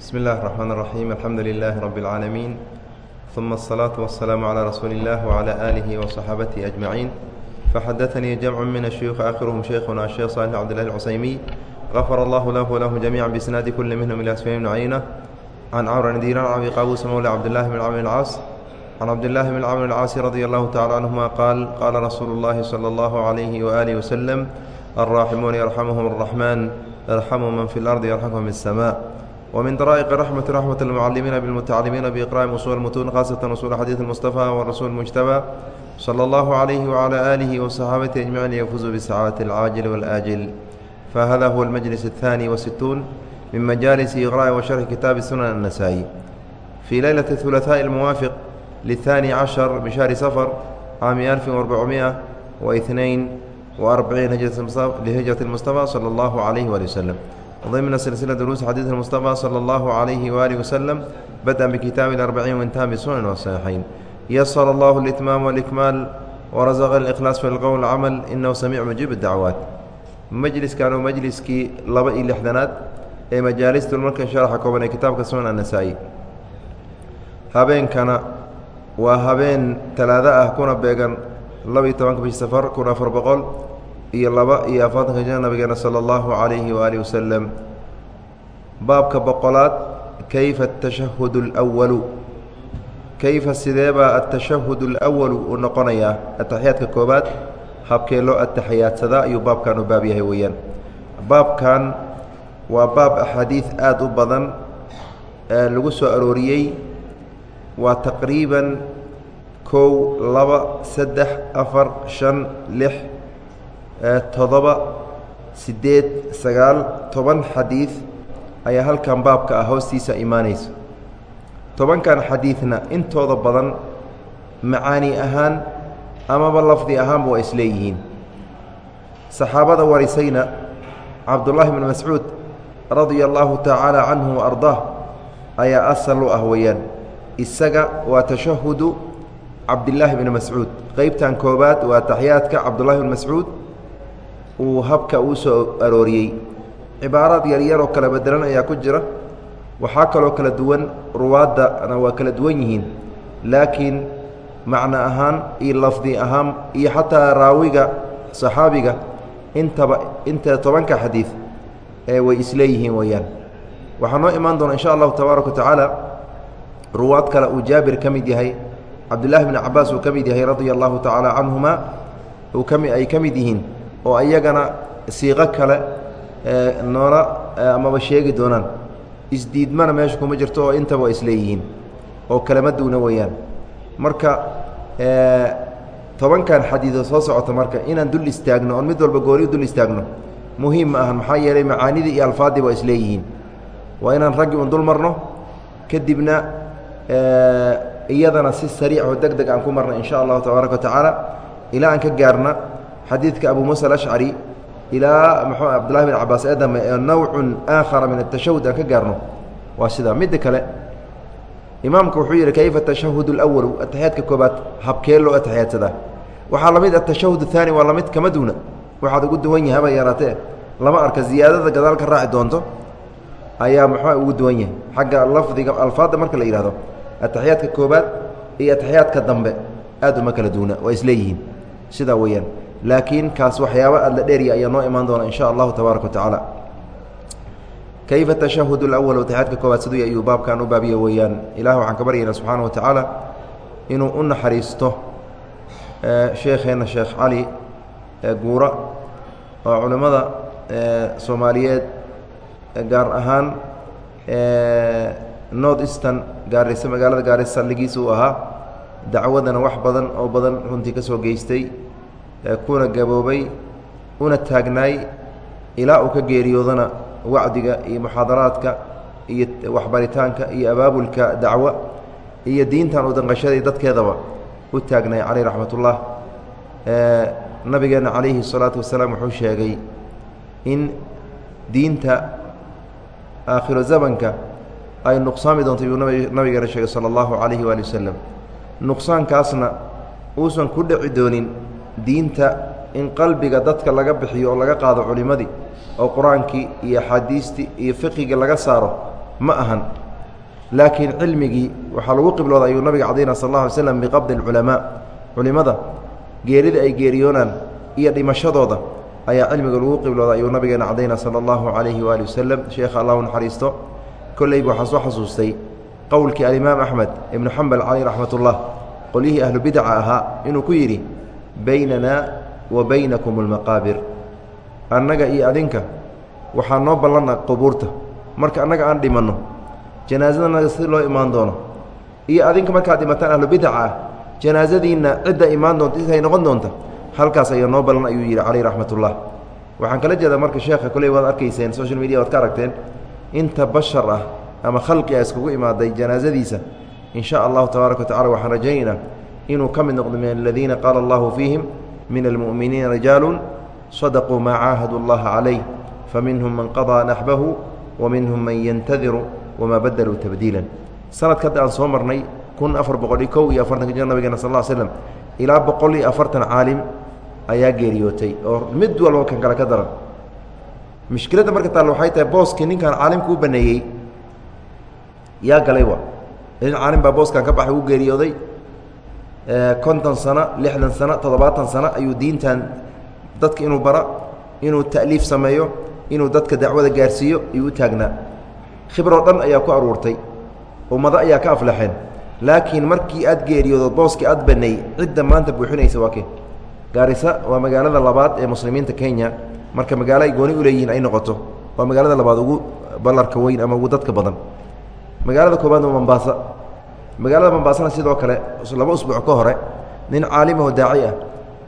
بسم الله الرحمن الرحيم الحمد لله رب العالمين ثم الصلاة والسلام على رسول الله وعلى آله وصحابته أجمعين فحدثني جمع من الشيوخ آخرهم شيخنا الشيخ صالح عبد الله العسيمي غفر الله له وله جميعا بإسناد كل منهم إلى سفيان بن عيينة عن عمرو بن دينار عن أبي قابوس مولى عبد الله بن عمرو العاص عن عبد الله بن عمرو العاص رضي الله تعالى عنهما قال قال رسول الله صلى الله عليه وآله وسلم الراحمون يرحمهم الرحمن ارحموا من في الأرض يرحمهم في السماء ومن طرائق رحمة رحمة المعلمين بالمتعلمين بإقراء أصول المتون خاصة أصول حديث المصطفى والرسول المجتبى صلى الله عليه وعلى آله وصحابته أجمعين يفوزوا بالسعادة العاجل والآجل فهذا هو المجلس الثاني والستون من مجالس إقراء وشرح كتاب السنن النسائي في ليلة الثلاثاء الموافق للثاني عشر من شهر صفر عام 1442 لهجرة المصطفى صلى الله عليه وآله وسلم ضمن سلسلة دروس حديث المصطفى صلى الله عليه وآله وسلم بدأ بكتاب الأربعين وانتهى بسنن والصحيحين يسر الله الإتمام والإكمال ورزق الإخلاص في القول والعمل إنه سميع مجيب الدعوات majliskan oo majliskii laba iyo lixdanaad ee majaalistul markan sharaxa kooban ee kitaabka sunan annasaa'i habeenkana waa habeen talaado ah kuna beegan laba iyo tobanka bishi safar kun afar boqol iyo laba iyo afartanka jana nabigeena sala allahu calayhi waaalihi wasalam baabka boqolaad kayfa atashahud اlأwalu kayfa sideebaa atashahud اlأwalu uu noqonayaa ataxiyaadka koobaad habkee loo ataxiyaadsadaa ayuu baabkan u baab yahay weeyaan baabkan waa baab axaadiid aada u badan lagu soo arooriyey waa taqriiban kow laba saddex afar shan lix toddoba siddeed sagaal toban xadiid ayaa halkan baabka ah hoostiisa imaanaysa tobankan xadiidna intooda badan macaani ahaan amaba lafdi ahaanba waa isleeyihiin. Saxaabada warisayna cabdullaahi bnu mascuud radia allaahu tacaala canhu wa ardaah ayaa asal u ah weeyaan. Isaga waa tashahudu cabdillaahi bni mascuud. Qeybtan koobaad waa taxiyaadka cabdullahi bn mascuud uu habka uu soo arooriyey. Cibaaraad yaryaroo kala bedelan ayaa ku jira. Waxaa kaloo kala duwan ruwaaddana waa kala duwan yihiin. Laakiin macno ahaan iyo lafdi ahaan iyo xataa raawiga saxaabiga intaba inta tobanka xadiid ee way isleeyihiin weeyaan. Waxaa noo imaan doona insha allahu tabaaraka wa tacaala ruwaad kale uu jaabir ka mid yahay cabdullaahi bni cabaas uu ka mid yahay radia allahu tacaala canhuma ay ka mid yihiin oo iyagana siiqo kale noola amaba sheegi doonaan. Isdiidmana meesha kuma jirto oo intaba waa isleeyihiin oo kalama duuna weeyaan. Marka tobankan xadiidoo soo socota marka inaan dul istaagno oon mid walba gooni dul istaagno muhiim ma ahan maxaa yeelay macaanidii iyo alfaadii waa isleeyihiin waa inaan raggi un dul marno kadibna iyadana si sariic oo deg deg aan ku marna in sha allahu tabaaraka wa tacaala ilaa aan ka gaarna xadiidka abu muusa alashcari ilaa mxuu cabdullahi bin cabaas ee dambe ee nawcun aakhara min atashahud aan ka gaarno waa sidaa midda kale imaamku wuxuu yidhi kayfa atashahud اlأwalu ataxiyaadka koobaad habkee loo ataxiyaadsadaa waxaa la mid atashahud الثaani waa lamid kama duuna waxaad ugu duwan yahay haba yaraatee lama arka ziyaadada gadaal ka raaci doonto ayaa muxua ugu duwan yahay xagga lafdiga alfaadda marka la yidhahdo ataxiyaadka koobaad iyo ataxiyaadka dambe aad uma kala duuna waa isleeyihiin sidaa weeyaan laakiin kaas waxyaaba aad la dheeriya ayaa noo imaan doona in sha allahu tabaaraka wa tacaala. Kayfa tashahud اlأwl ataxiyaadka koobaad siduu ayuu baabkan u baabiye weeyaan. Ilah waxaan ka baryaynaa subxaana wa tacaala inuu u naxariisto sheekheenna sheekh cali guura oo culimmada soomaaliyeed gaar ahaan north eastern gaarisa magaalada gaarisa saldhigiisa uu ahaa dacwadana wax badan oo badan runtii ka soo geystay kuna gaboobay una taagnaay ilaa uu ka geeriyoodana wacdiga iyo muxaadaraadka iyo waxbaritaanka iyo abaabulka dacwo iyo diintan u danqashadii dadkeedaba u taagnaay calayh raxmat ullah nabigeena calayhi salaatu wasalaam wuxuu sheegay in diinta aakhiro zamanka ay nuqsaami doonto yuu nabigeena sheegay sala allahu calayhi waali wasalam nuqsaankaasna uusan ku dhici doonin diinta in qalbiga dadka laga bixiyo oo laga qaado culimadii oo qur'aankii iyo axaadiistii iyo fiqigii laga saaro ma ahan. Laakiin cilmigii waxaa lagu qiblooda ayuu nabiga cadayna sal alla alay slam biqabdi alculamaa culimmada geerida ay geeriyoonaan iyo dhimashadooda ayaa cilmiga lagu qiblooda ayuu nabigeena cadayna sala allahu calayhi waali wasalam sheekha allahu naxariisto kolleyba waxaan soo xasuustay qowlkii alimaam axmed ibnu xambal caleyh raxmat ullah qolyihii ahlu bidaca ahaa inuu ku yidhi baynana wa baynakum almaqaabir annaga iyo adinka waxaa noo ballana qubuurta. Marka annaga aan dhimanno janaasadanaga si loo imaan doono iyo adinka markaad dhimataan ahlu bidaca ah janaasadiinna cidda imaan doonta intay noqon doonta halkaas ayaa noo ballan ayuu yidhi caleyh raxmatullah. Waxaan kala jeedaa marka sheekha koley waad arkayseen social media waad ka aragteen inta bashar ah ama khalqi a iskugu imaaday janaasadiisa in sha allahu tabaaraka wa tacala waxaan rajaynaynaa inuu ka mid noqdo min aladiina qaala allahu fiihim min almu'miniina rijaalu sadaquu maa caahadu allaha calayh faminhum man qadaa naxbahu wa minhum man yantadiru wamaa badaluu tabdiilan. Sanadka aan soo marnay kun afar boqol iyo kow iyo afartanka jir nabigeena sal slam ilaa boqol iyo afartan caalim ayaa geeriyootay oo mid walba kan kale ka daran. Mushkiladda marka taal waxay tahay booskii ninkan caalimka u baneeyey yaa galayba nin caalim baa booskan ka baxay u geeriyooday konton sano lixdan sano toddobaatan sano ayuu diintan dadka inuu bara inuu ta'liif sameeyo inuu dadka dacwada gaarsiiyo ayuu u taagnaa. Khibroo dhan ayaa ku aruurtay ummado ayaa ka aflaxeen. Laakiin markii aad geeriyoodo booskii aad baneey cidda maanta buuxinaysa waa kee gaarisa waa magaalada labaad ee muslimiinta kenya. Marka magaalo ay gooni uleeyihiin ay noqoto. Waa magaalada labaad ugu ballarka weyn ama ugu dadka badan. Magaalada koobaad waa mombaasa magaalada mombaasana sidoo kale laba usbuuc ka hore nin caalimahoo daaci ah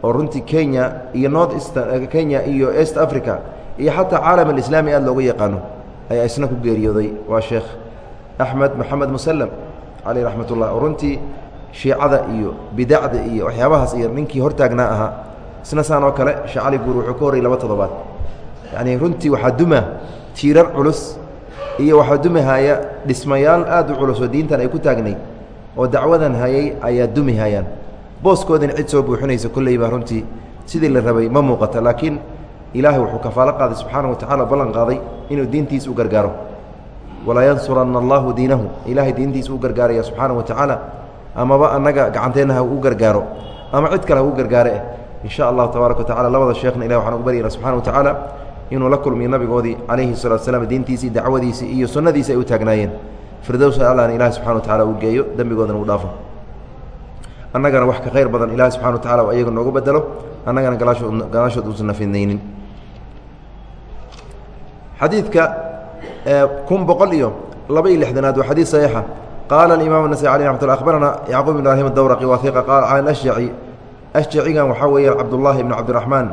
oo runtii kenya iyo north eastern kenya iyo east africa iyo xataa caalam alislaami aad looga yaqaano ayaa isna ku geeriyooday. Waa sheekh axmed maxamed musalem caleyh raxmat ullah oo runtii shiicada iyo bidacda iyo waxyaabahaas iyo ninkii hortaagnaa ahaa isna saan oo kale sheekh cali guur wuxuu ka horrayy laba toddobaad. Yacnii runtii waxaa duma tiirar culus iyo waxaa dumi haya dhismayaal aad u culus oo diintan ay ku taagnayd oo dacwadan hayay ayaa dumi hayaan. Booskoodina cid soo buuxinaysa kolley baa runtii sidii la rabay ma muuqata laakiin ilaahay wuxuu kafaalo qaaday subxaana wa tacala ballan qaaday inuu diintiisa u gargaaro. Walaa yansuranna allahu diinahu. Ilaahay diintiisa u gargaaraya subxaana wa tacaala amaba annaga gacanteenna ha gargaaro ama cid kale ha u gargaare. Eh in sha allahu tabaaraka wa tacala labada sheekhna ilahi waxaan ugu baryana subxana wa tacaala inuu la kulmiyo nabigoodii calayhi salatu slam diintiisii dacwadiisii iyo sunnadiisi ay u taagnaayeen firdowsna allan ilahi subxana wa tacala uu geeyo dembigoodana uu dhaafo. Annagana wax ka khayr badan ilahi subxana wa tacala u ayaga noogu bedelo annagana galaashood uusan nafidnaynin xadiidka kun boqol iyo laba iyo lixdanaad waa xadiid saxiixa. Qaala alimaam anasai alay raxmat lla akhbarana yacquub ibn ibrahim adawraqi wahiqa qaala can ashjaci ashjacigan waxaa weeye cabdullaahi ibnu cabdiraxmaan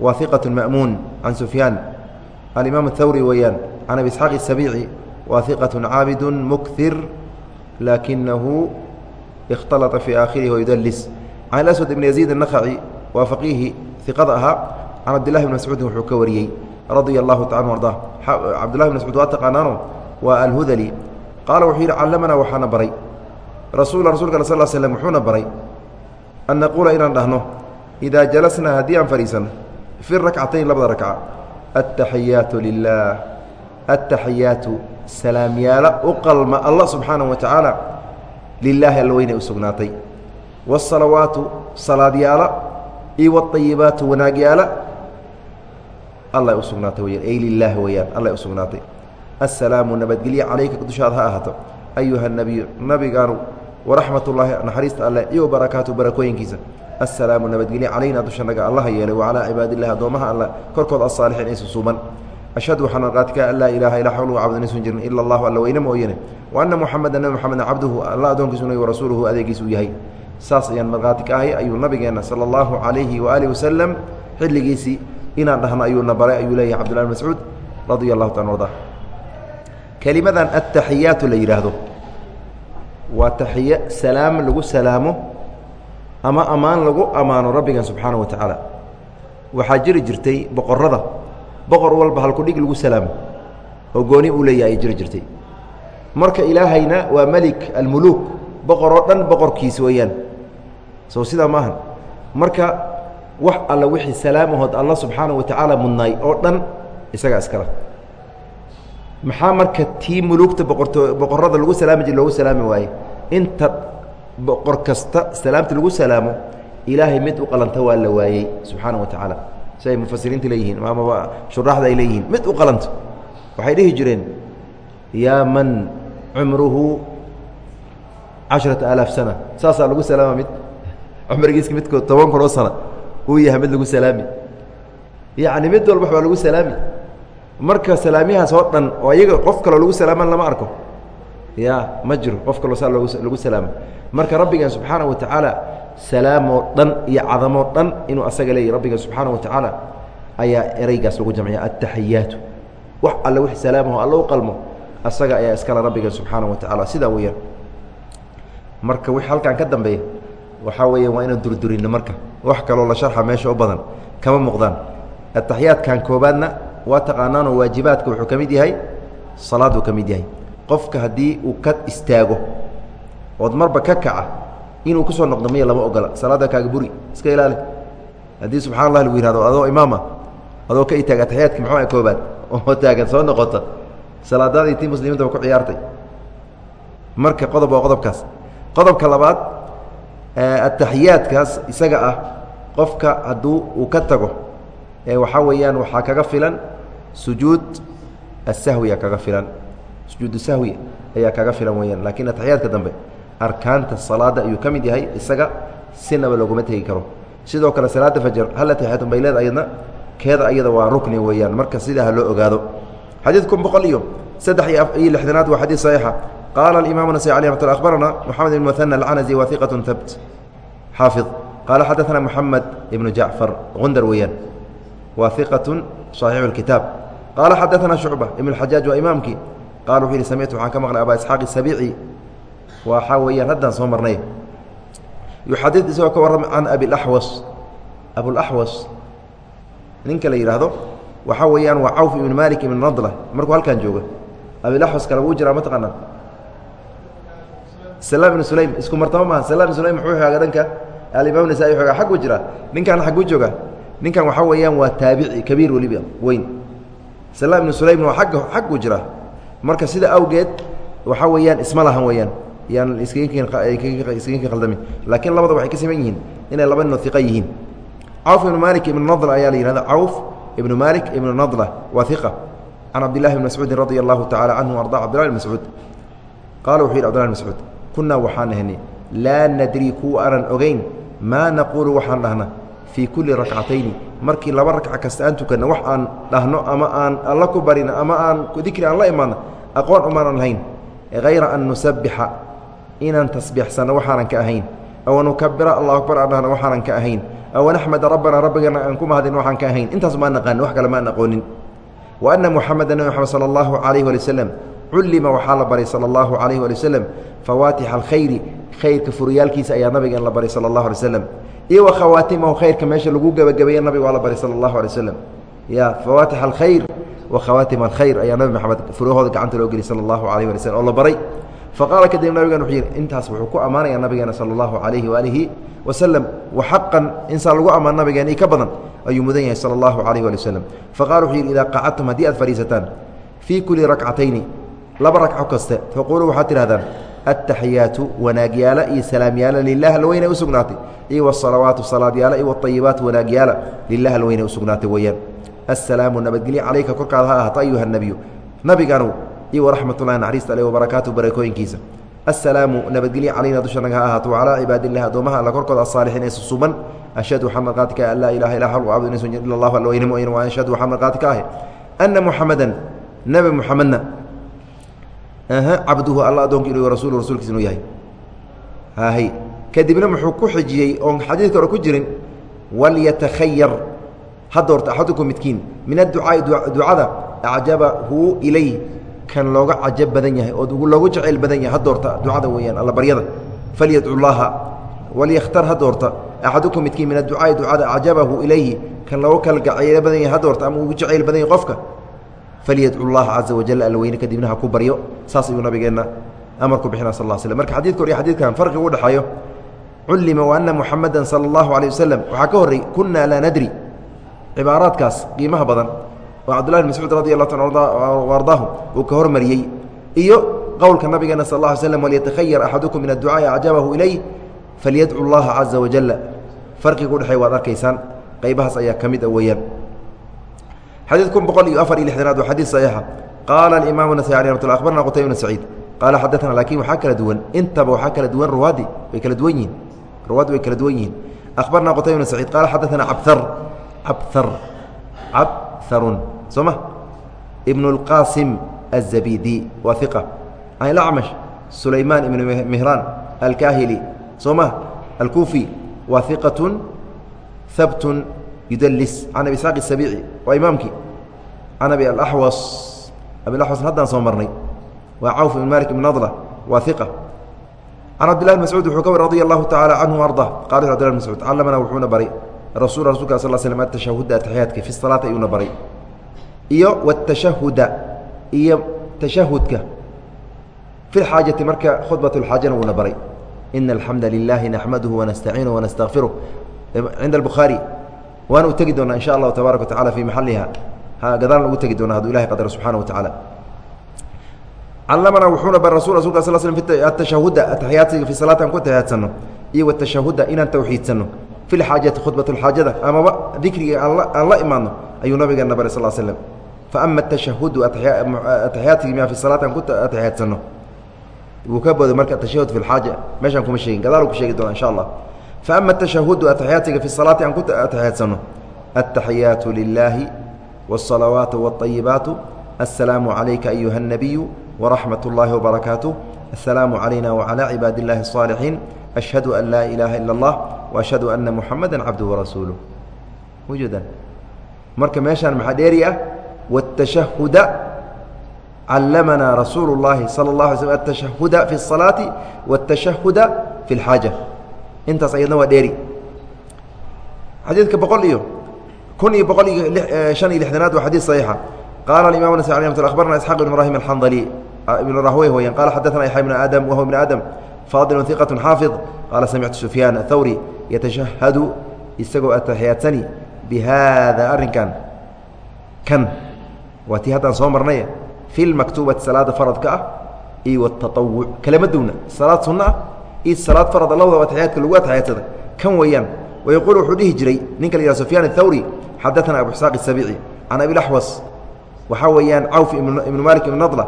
waa hiqatu ma'muun can sufyaan. Alimaam athawri weeyaan can abi isxaaq isabiici wa hiqaة caabid mukir laakinahu اkhtalطa fii aakhirihi wayudlis can aswad ibn yaziid الnakhaci waa faqiihi hiqada ahaa can cabdillahi bn mascuudin wuxuu ka wariyey radia allahu taala anu arda cabdullahi bn mascuud waa taqaanaano waa alhudali qaala wuxuu yidhi callamanaa waxaana baray rasuula rasulka al sal slm wuxuuna baray an naquula inaan dhahno idaa jalasnaa haddii aan fadhiisanno fi rakcatayn labada rakca attaxiyaatu lilah attaxiyaatu salaamyaala u qalma allah subxaanahu wa tacaala lilaahi alla weynay u sugnaatay. Waasalawaatu salaadyaala iyo waayibaatu wanaagyaala alla u sugnaatay weyaan ay lilaah weyaan alla u sugnaatay. Assalaamu nabadgelye calayka dushaada ha ahaato. Ayuha nabiyu nabigaanu waraxmat ullaahi naxariista alleh iyo barakaatu barakooyinkiisa. Assalaamu nabadgelye calayna dushanaga allaha yeelay wacalaa cibaadillahi addoommaha alle korkooda asaalixiin aysu suuban ashhadu waxaan arqaadka an laa ilaaha ilaa xawlu cabdan aysan jirin ila allahu alla weyne mooyane wa anna muxameda nabi moxameda cabduhu alla addoonkiisuna wa rasuuluhu adeegiisa uu yahay saas ayaan markhaati ahay ayuu nabigeenna sala allahu calayhi waaalihi wasalam xilligiisii inaan dhahno ayuuna baray ayuu leeyahay cabdullahi bn mascuud radia allahu taala arda kelimadan attaxiyaatu la yidhaahdo waa taxiye salaam lagu salaamo ama ammaan lagu ammaano rabbigan subxaana wa tacaala waxaa jiri jirtay boqorrada boqor walba halkudhig lagu salaamo. Oo gooni uu leeyahay ay jiri jirtay. Marka ilaahayna waa melik almuluuk boqor oo dhan boqorkiisa weeyaan. Soo sidaa maahan marka wax alla wixii salaamahood alla subxaana wa tacaala mudnaay oo dhan isagaa iskala. Maxaa marka tii mulugta boqorto boqorada lagu salaami jir loogu salaami waaye? Inta boqor kasta salaamta lagu salaamo ilaahay mid u qalanta waa la waayey subxaana wa tacaala si ay mufasiriinta leeyihiin amaba shuraaxda ay leeyihiin mid u qalanto waxay dhihi jireen yaa man cumruhu casharata alaaf sana. Saasaa lagu salaama mid cumrigiiska midkood toban kun oo sana uu yahay mid lagu salaami. Yacni mid walba baa lagu salaami. Marka salaamiyahaas oo dhan oo iyaga qof kaloo lagu salaaman lama arko. Ya ma jiro qof kaloo saa lagu salaamo marka rabbigan subxaana wa tacaala salaamoo dhan iyo cadamoo dhan inuu asaga leeyahy rabbigan subxaana wa tacaala ayaa ereygaas lagu jamciya attaxiyaatu wax alle wix salaamaho alla u qalmo asaga ayaa iskale rabbigan subxaana wa tacaala. Sidaa weeyaan marka wix halkan ka dambeeya waxaa weeya waa inaan durdurinno marka. Wax kaloo la sharxa meesha u badan kama muuqdaan. Ataxiyaadkan koobaadna waa taqaanaanoo waajibaadka wuxuu ka mid yahay salaaduu ka mid yahay. Qofka haddii uu ka istaago ood marba ka kaca inuu ku soo noqdo miya lama ogola. Salaada kaaga buri iska ilaali. Haddii subxana allah lagu yihahdo adoo imaama adoo ka itaaga ataxiyaadka muxuu koobaad oo taagan soo noqota salaadaadii tii muslimiinta ku ciyaartay. Marka qodob waa qodobkaas. Qodobka labaad ataxiyaadkaas isaga ah qofka hadduu uu ka tago waxaa weeyaan waxaa kaga filan sujuud asahwiya kaga filan. Sujuud sahwi ayaa kaga filan weyaan laakiin ataxiyaadka dambe arkaanta salaada ayuu ka mid yahay isaga sinaba looguma tegi karo sidoo kale salaada fajar hal atixiyatun bay leeda ayadna keeda ayada waa rukni weeyaan marka sidaa ha loo ogaado xadiid kun boqol iyo saddex iyo lixdanaad waa xadiid saxiixa qaala alimaam nasai alih mat akhbarana moxamed ibn muhana alcanazi wa iqat habt xaafid qaala xadaثana moxamed ibnu jacfar gundar weeyaan wa iqat صaxiixu اkitaab qaala xadaثana shucba ibn اxajaaj waa imaamkii qala wuxuu yihi samictu waxaan ka maqlay abaa isxaaq isabici waxaa weeyaan haddaan soo marnay yuxadid isagoo ka warrama can abilaxwas abulaxwas ninka la yidhaahdo waxaa weeyaan waa cawf ibn malik ibn nadla. Markuu halkan joogo abilaxwas kale wuu jiraa mataqaanaa salaam ibn sulaym isku martabo maaha. Salaam ibn sulaym muxuu xoogaa dhanka alimaam nasaa-i xoogaa xagguu jiraa. Ninkan xagguu joogaa ninkan waxaa weeyaan waa taabici kabiir weliba weyn. Salaam ibn sulaymna waa agga xagguu jiraa. Marka sida awgeed waxaa weeyaan isma lahan weeyaan yaan iskaga khaldami laakiin labada waxay ka siman yihiin inay laba nino iqa yihiin. Cawf ibnu malik ibnu nadla ayaa la yihahda cawf ibnu malik ibnu nadla waa iqa can cabdillahi bn mascuudin radia allahu tacala canhu arda cbdillahi bn mascuud. Qaala wuxuu yidhi cbdillahi bn mascuud kunaa waxaan ahnay laa nadrii kuwa aanan ogeyn maa naquulu waxaan dhahna fii kulli rakcatayni markii laba rakca kasta aan tukanna wax aan dhahno ama aan alla ku barina ama aan dikri aan la imaadno aqoon umaanan lahayn hayra an nusabixa inaan tasbiixsanno waxaanan ka ahayn. Aw nukabira allahu akbar aan dhahno waxaanan ka ahayn. Aw naxmada rabbana rabbigana aan ku mahadin waxaan ka ahayn. Intaas maa naqaanin wax kale maan aqoonin wa ana muxameda nebi moxamed sala allahu calayh wali waslem cullima waxaa la baray sala allahu calayh wali waslem fawaatixa alkhayri khayrka furiyaalkiisa ayaa nabigeen la baray sala allahu alay waslam iyo wa khawaatimahu khayrka meesha lagu gebagabeeye nabiga waa la baray sala allahu alay waslem ya fawaatixa alkhayr wa khawaatima alkhayr ayaa nabi maxamed furahooda gacanta loo geliy sala allahu alayh wali slm oo la baray faqaala kadib nabigan wuxuu yidhi intaas wuxuu ku ammaanaya nabigeena sala allahu calayhi waalihi wasalam wa insaan lagu ammaan nabigeena i ka badan ayuu mudan yahay sala allahu calayh waali wasalam faqala wuxuu yidhi idaa qacadtum haddii aad fadhiisataan fii kulli rakcatayni laba ragco kaste faquluu waxaad tidhahdaan attaxiyaatu wanaagyaala iyo salaamyaala lilah alweyne u sugnaatay iyo wasalawaatu salaadyaala iyo waayibaat wanaagyaala lilah alweyne u sugnaatay weeyaan. Assalaamu nabadgelye calayka korkaada ha ahaato ayuha nebiyu nabiganow iyo waraxmat ullahi naxariista wabarakaatu barakooyinkiisa. Assalaamu nabadgelye calayna dushanaga ha ahaato wacalaa cibaadillahi addoomaha alla korkooda asaalixiin ee susuban ashhadu waxaa marqaati ka an laa ilaha illa xaq cabdu inaysan jirin illa allahu alweyne mooyane waa ashhadu waxaa marqaati ka ahe anna muxamadan nebi muxamedna cabduhu alla addoonka inu rasulu rasuulkiisa inuu yahay. Haahay kadibna muxuu ku xijiyey oon xadiidka hore ku jirin walyatakhayar ha doorta axadukum midkiin min adducaai ducada acjabahu ilay kan looga cajab badan yahay oo loogu jacayl badan yahay ha doorta ducada weeyaan alla baryada. Falyadcu llaaha walyakhtar ha doorta. Axadukum midkiin min adducaai ducada acjabahu ilayhi kan looga kala badan yahay ha doorta ama ugu jacayl badan yahay qofka. Falyadcu llaha caza wajal alweyne kadibna ha ku baryo. Saas ayuu nabigeenna amarku bixina sal slam marka xadidka hor iyo xadidkan farqiga u dhexeeyo cullima wa ana muxamada sala allahu alayh wasalam waxaa ka horrey kunaa laa nadri. Cibaaraadkaas qiimaha badan oo cabdullahi bn mascuud radi allahu ta ardaahu uu ka hormariyey. Iyo qowlka nabigeena sal lla ly slam walyatakhayar axadukum min adducaaءi acjabahu ilayh falyadcu llaha caza wajala farqiga udhexey waad arkaysaan qaybahaas ayaa ka mid a weeyaan. Xadiid kun boqol iyo afar iyo lixdanaad waa xadiid saxiixa. Qaala alimaamu nasai alي ramat abarna qutayba bn saciid qaala xadaana laakin waxaa kala duwan intaba waxaa kala duwan ruwaadi way kala duwan yihiin. Ruwaaddi way kala duwan yihiin. Akhbarna qutayba bn saciid qaala xadaana cabhar cabhar cabharun soo ma ibn اlqaasim الzabidi waa iqa can ilacmash sulaymaan ibn mihraan alkaahili soo ma alkuufi waa iqatun habtun yudlis can abi isxaaq الsabiici waa imaamkii can abi alaxwas abilaxwas haddaan soo marnay waa cawf ibn malik ibn nadla waa iqa can cabdillahi bn mascuud wuxuu ka wari radi allahu tacaala canhu arda qala cbdillah bn mascuud callamana wuxuuna baray rasul rasulka sal slm atashahuda ataxiyaadka fi salaati ayuuna baray iyo wاtashahuda iyo tashahudka fi xaajati marka khudbat اlxaajana wuuna baray. Ina alxamda lilahi naxmaduhu wanastaciinuh wanastakfiruh cinda albukhaari waana u tegi doonaa in allahu tabaaraka wa tacala fii maxaliha gadaalna ugu tegi doona haduu ilahay qadar subxana wa tacaala. Callamana wuxuuna bar rasul rasulka sal slm atashahuda ataxiyaadsiga fi salaati aan ku atixiyaadsano iyo watashahuda inaan tawxiidsanno. Fi lxaajati khudbat lxaajada amaba dikriga aan la imaadno ayuu nabigeena baray sal slm faama atashahudu ataxiyaadsiga miya fi salaati aan ku atixiyaadsano wuu ka booday marka atashahud fi lxaaja meeshaan kuma sheegin gadaal ku sheegi doona insha allah faama atashahudu ataxiyaadsiga fi salaati aan ku atixiyaadsano ataxiyaatu lilaahi wالصalawaat wالطayibaat aلsalaamu عalayka ayuha الnabiyu wraxmat اllahi wbarakaatuh aلsalaamu عalayna wعalى cibaad اllahi الصاalixiin ashhadu an laa ilaaha ila اllah وashhadu ana muxamada cabduhu warasuuluh wujudan marka meeshaan maxaa dheeri ah wالtashahuda callamanaa rasuulu اllahi salى اlah alay slm atashahuda fi الصalaati wالtashahuda fi اlxaaja intaas ayadna waa dheeri xadiidka boqol iyo kun iyo boqol iyo شhan iyo lixdanaad waa xadiid صaxiixa qaala imam nas abarna isxaq ibn ibrahim alxandali ibn rahwey weyaan qala xadaثna yaxya ibn aadam wahuwa ibn aadam faadil iqaة xaafiظ qaala samictu sufyaan athawri yatashahadu isagoo atixiyaadsani bihada arrinkan kan waa tii haddaan soo marnay fi lmaktuubati salaada faradka ah iyo wataawuc kalama duwna salaad sunno ah iyo salaad farada labadaba atixiyaadka lagu atixiyaadsada kan weeyaan wayaquul wuxuu dhihi jiray ninka la yihah sufyaan athawri xadaثna abu isxaaq الsabici can abi laxwas waxaa weeyaan cawf ibnu malik ibn nadla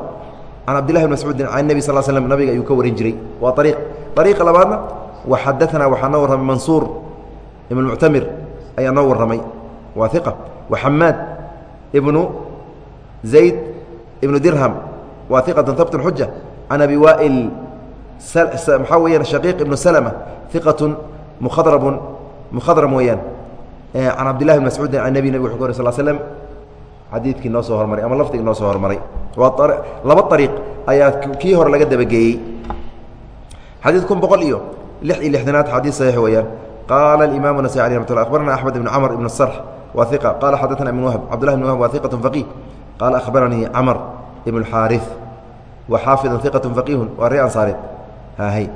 can cabdillahi bn mascuudin can nebi sal slm nabiga ayuu ka warin jiray waa ariiq ariiqa labaadna wa xadaanaa waxaa noo warramay mansuur ibn muctamir ayaa noo warramay waa iqa wa xamaad ibnu zayd ibnu dirham waa iqatan habt xuja can abi waa'il maxaa weeyaan shaqiiq ibnu slma iqatun muadrabun mukhadram weeyaan can cabdillahi bn mascuudin can nebi nabig wuxu ka hor sal slm xadiidkii noo soo hormaray ama lafdigii noo soo hormaray waa laba ariiq ayaa kii hore laga dabageeyey xadiid kun boqol iyo lix iyo lixdanaad xadiid saxiix weeyaan qaala imam nasai alي ramat la abarna axmed ibn camr ibn sarx waa iqa qaala xadaana ibn wahb cabdullah ibn wahb waa iqat faqih qaala akhbaranii camar ibn xaari wa xaafida iqat faqiihu waa ree ansaareed hhy